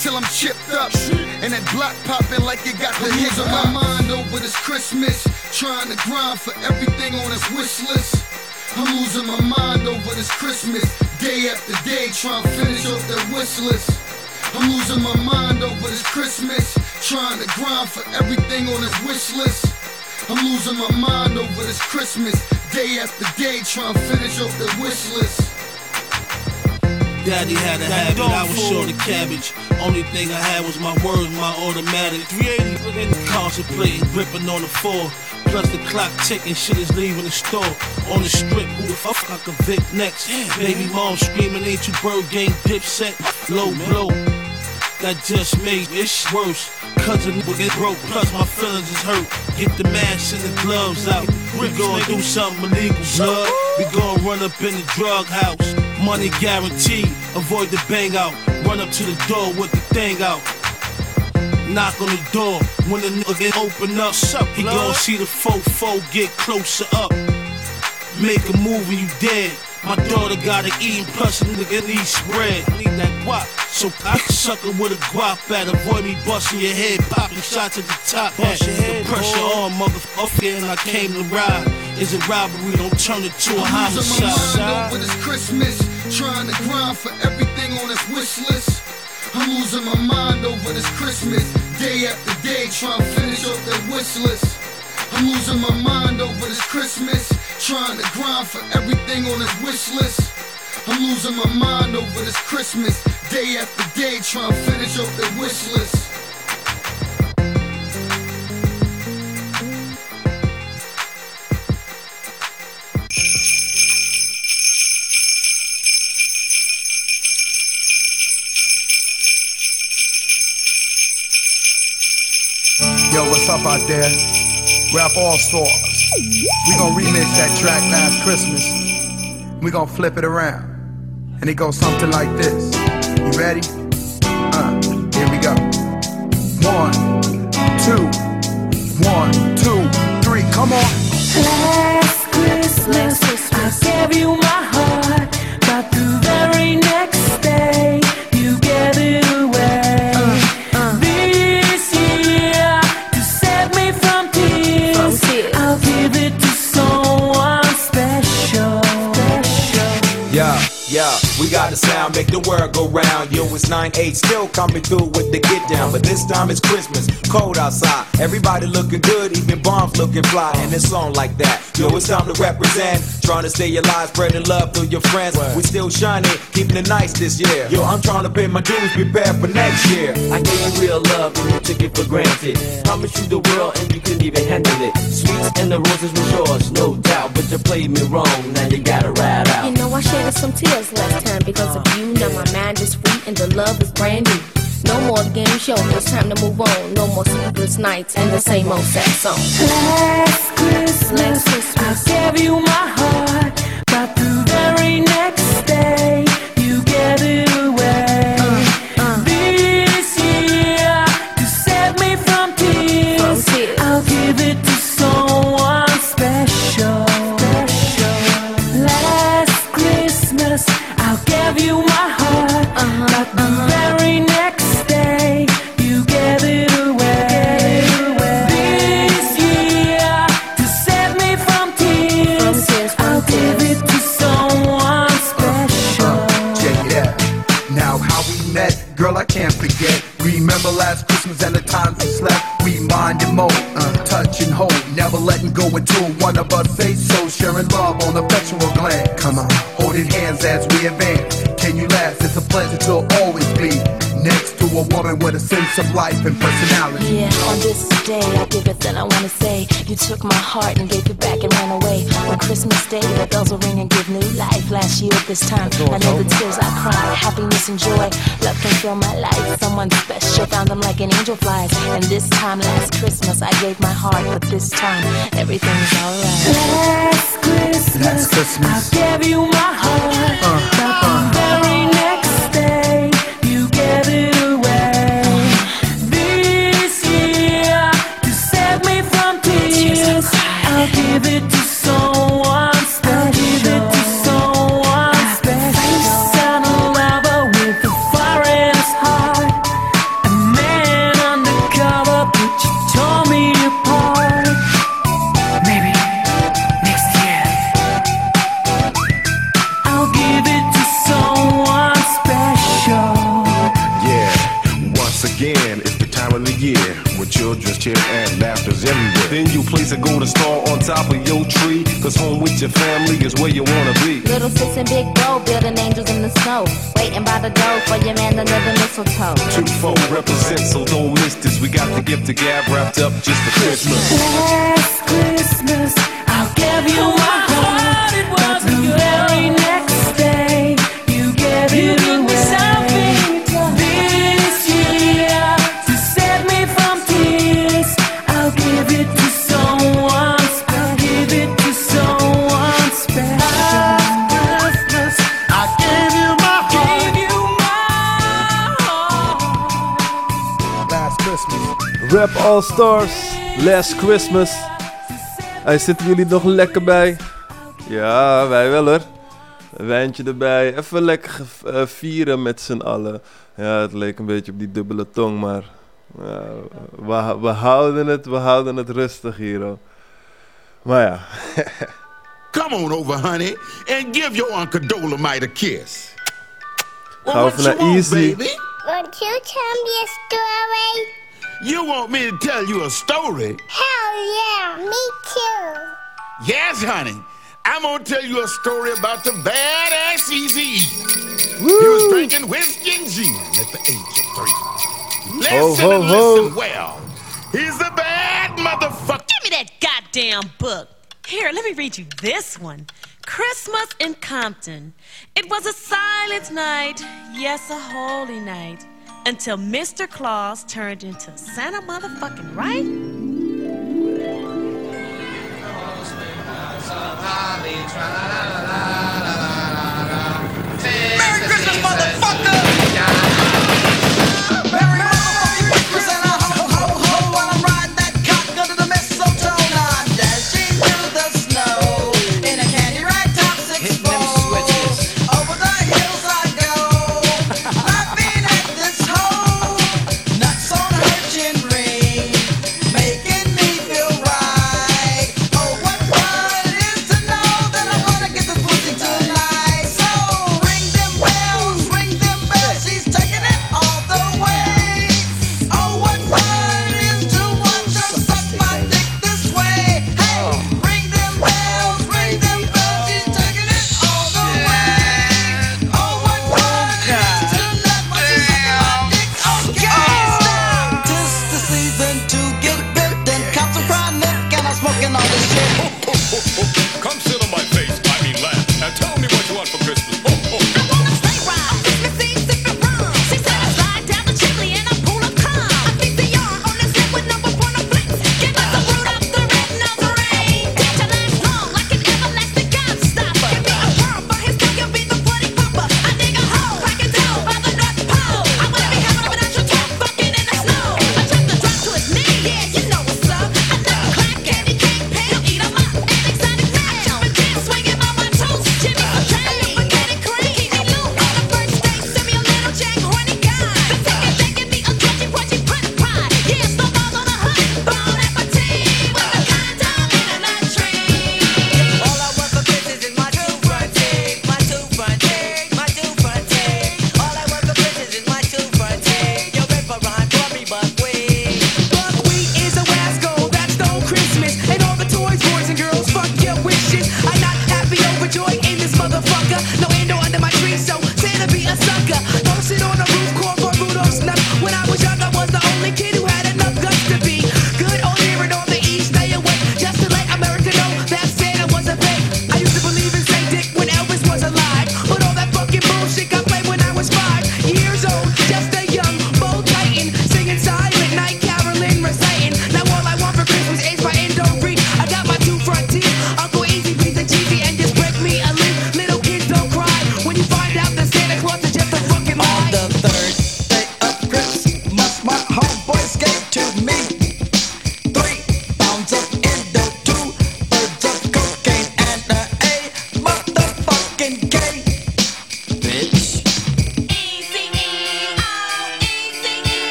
till I'm chipped up. And that block popping like it got the hits on my mind over this Christmas. Trying to grind for everything on this wish list. I'm losing my mind over this Christmas. Day after day, trying to finish off that wish list. I'm losing my mind over this Christmas. Trying to grind for everything on this wish list. I'm losing my mind over this Christmas. Day after day, trying to finish off the wish list. Daddy had a habit, I was short of cabbage. Only thing I had was my words, my automatic. 380 in the contemplating, gripping on the floor. Plus the clock ticking, shit is leaving the store. On the strip, who the fuck I convict next? Baby mom screaming, ain't you bird gang dipset? Low blow. That just made it worse. Cousin will get broke, plus my feelings is hurt. Get the mask and the gloves out. We gon' do something illegal, blood. We gon' run up in the drug house. Money guaranteed, avoid the bang out. Run up to the door with the thing out. Knock on the door, when the nigga get open up, he gon' see the fofo get closer up. Make a move and you dead. My daughter gotta eat plus a nigga need spread. Need that guap. So I suck her with a guap at. Avoid me busting your head, popping shots at the top hat. The pressure on, motherfucker, and I came to ride. Is it robbery? Don't turn it to a I'm losing my mind over this Christmas, trying to grind for everything on this wish list. I'm losing my mind over this Christmas, day after day, trying to finish off that wish list. I'm losing my mind over this Christmas, trying to grind for everything on this wish list. I'm losing my mind over this Christmas, day after day, trying to finish off the wish list. Yo, what's up out there? Rap All Stars. We gonna remix that track last Christmas. We gonna flip it around. And it goes something like this. You ready? Uh, here we go. One, two, one, two, three, come on. Last Christmas, I gave you my heart, the world go round. Yo, it's 9-8, still coming through with the get down. But this time it's Christmas, cold outside. Everybody looking good, even bombs looking fly. And it's on like that. Yo, it's time to represent. Trying to stay alive, spreading love through your friends. We still shining, keeping it nice this year. Yo, I'm trying to pay my dues, prepare for next year. I gave you real love and you took it for granted. Promised you the world and you couldn't even handle it. Sweets and the roses was yours, no doubt. But you played me wrong, now you gotta ride out. You know I shed some tears last time because of you. Now my mind is free and the love is brand new. No more game show, it's time to move on. No more sleepless nights and the same old sad song. Last Christmas, I gave you my heart, but the can't forget. Remember last Christmas and the times we slept. We mind and mold, uh, touch and hold, never letting go until one of us say so. Sharing love on affectional gland. Come on, holding hands as we advance. Can you last? It's a pleasure to always be a woman with a sense of life and personality. Yeah, on this day I give it that I wanna say. You took my heart and gave it back and ran away. On Christmas Day, the bells will ring and give new life. Last year at this time, I know the tears I cried, happiness and joy. Love can fill my life. Someone special found them like an angel flies. And this time, last Christmas, I gave my heart, but this time everything's alright. Last Christmas, Last Christmas. I gave you my heart, uh, uh. but the give it Then you place a golden star on top of your tree, cause home with your family is where you wanna be. Little sis and big bro building angels in the snow. Waiting by the door for your man under the mistletoe. Two four represent, so don't miss this. We got the gift to gab wrapped up just for Christmas. Last Christmas, I'll give you my heart. But the very next All Stars, Last Christmas. Hij zitten jullie nog lekker bij? Ja, wij wel hoor. Een wijntje erbij, even lekker eh, vieren met z'n allen. Ja, het leek een beetje op die dubbele tong, maar ja, we, we houden het, we houden het rustig hier. hoor. Maar ja. Come on over, honey, and give your Uncle Dolomite a kiss. Gaan we even naar Easy. baby? Won't you tell me a story? You want me to tell you a story? Hell yeah, me too. Yes, honey. I'm gonna tell you a story about the badass Easy He was drinking whiskey and gin at the age of three. Listen ho, and ho. listen well. He's a bad motherfucker. Give me that goddamn book. Here, let me read you this one. Christmas in Compton. It was a silent night, yes, a holy night, until Mr. Claus turned into Santa motherfucking right. Merry Christmas, motherfucker!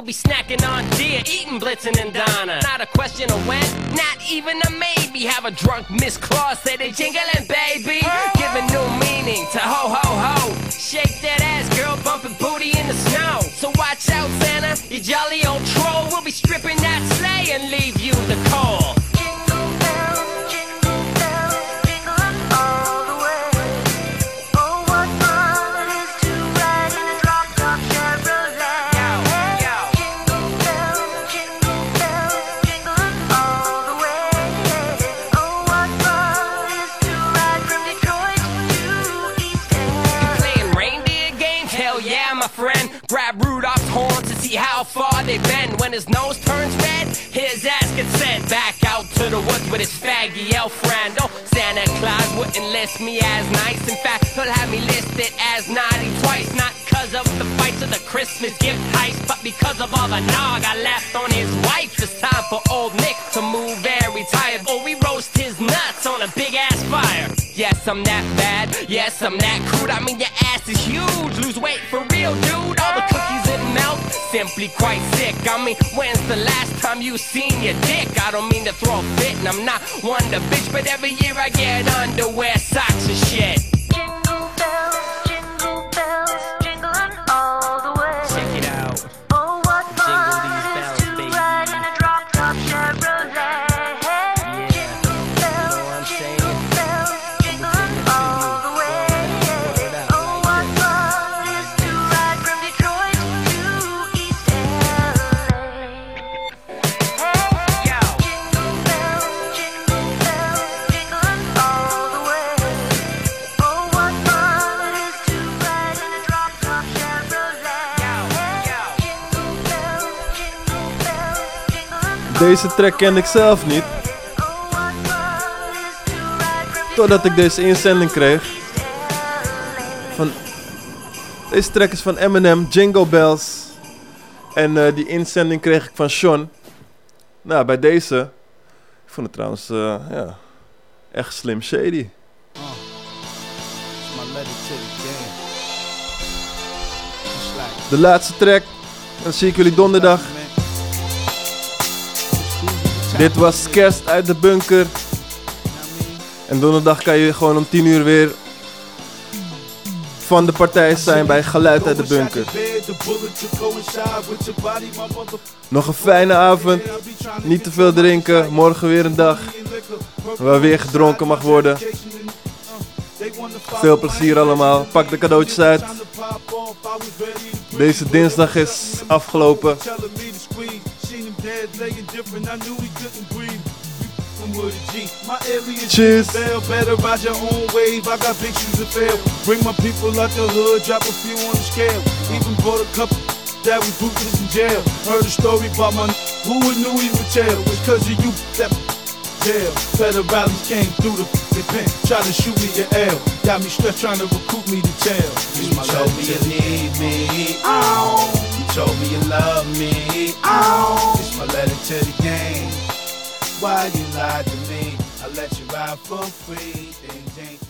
We'll be snacking on deer, eating Blitzen and Donner. Not a question of when, not even a maybe. Have a drunk Miss Claus say they jingling, baby. Giving new meaning to ho ho ho. Shake that ass, girl, bumping booty in the snow. So watch out, Santa, you jolly old troll. We'll be stripping that sleigh and leave you the cold. His nose turns red, his ass gets sent back out to the woods with his faggy elf friend. Oh, Santa Claus wouldn't list me as nice. In fact, he'll have me listed as naughty twice. Not cause of the fights or the Christmas gift heist, but because of all the nog I left on his wife. It's time for old Nick to move and retire. Or we I'm that bad. Yes, I'm that crude. I mean, your ass is huge. Lose weight for real, dude. All the cookies that melt, simply quite sick. I mean, when's the last time you seen your dick? I don't mean to throw a fit, and I'm not one to bitch, but every year I get underwear, socks, and shit. Deze track kende ik zelf niet. Totdat ik deze inzending kreeg. Van, deze track is van Eminem, Jingle Bells. En eh, die inzending kreeg ik van Sean. Nou, bij deze. Ik vond het trouwens, eh, ja, echt slim shady. Like, De laatste track. Dan zie ik jullie donderdag. Dit was kerst uit de bunker. En donderdag kan je gewoon om 10 uur weer van de partij zijn bij Geluid uit de bunker. Nog een fijne avond. Niet te veel drinken. Morgen weer een dag waar weer gedronken mag worden. Veel plezier allemaal. Pak de cadeautjes uit. Deze dinsdag is afgelopen. Cheers. Bell, better ride your own wave. I got big shoes to fill. Bring my people out the hood, drop a few on the scale. Even bought a couple that was ruthless in jail. Heard a story about my n- who would knew he would tell. It's cause of you that jail. Federales came through the f***ing pen, tried to shoot me an L. Got me stressed trying to recruit me to jail. You told me you need me. Ow. Told me you love me. Oh. Ow. It's my letter to the game. Why you lied to me? I let you ride for free. Ding, ding.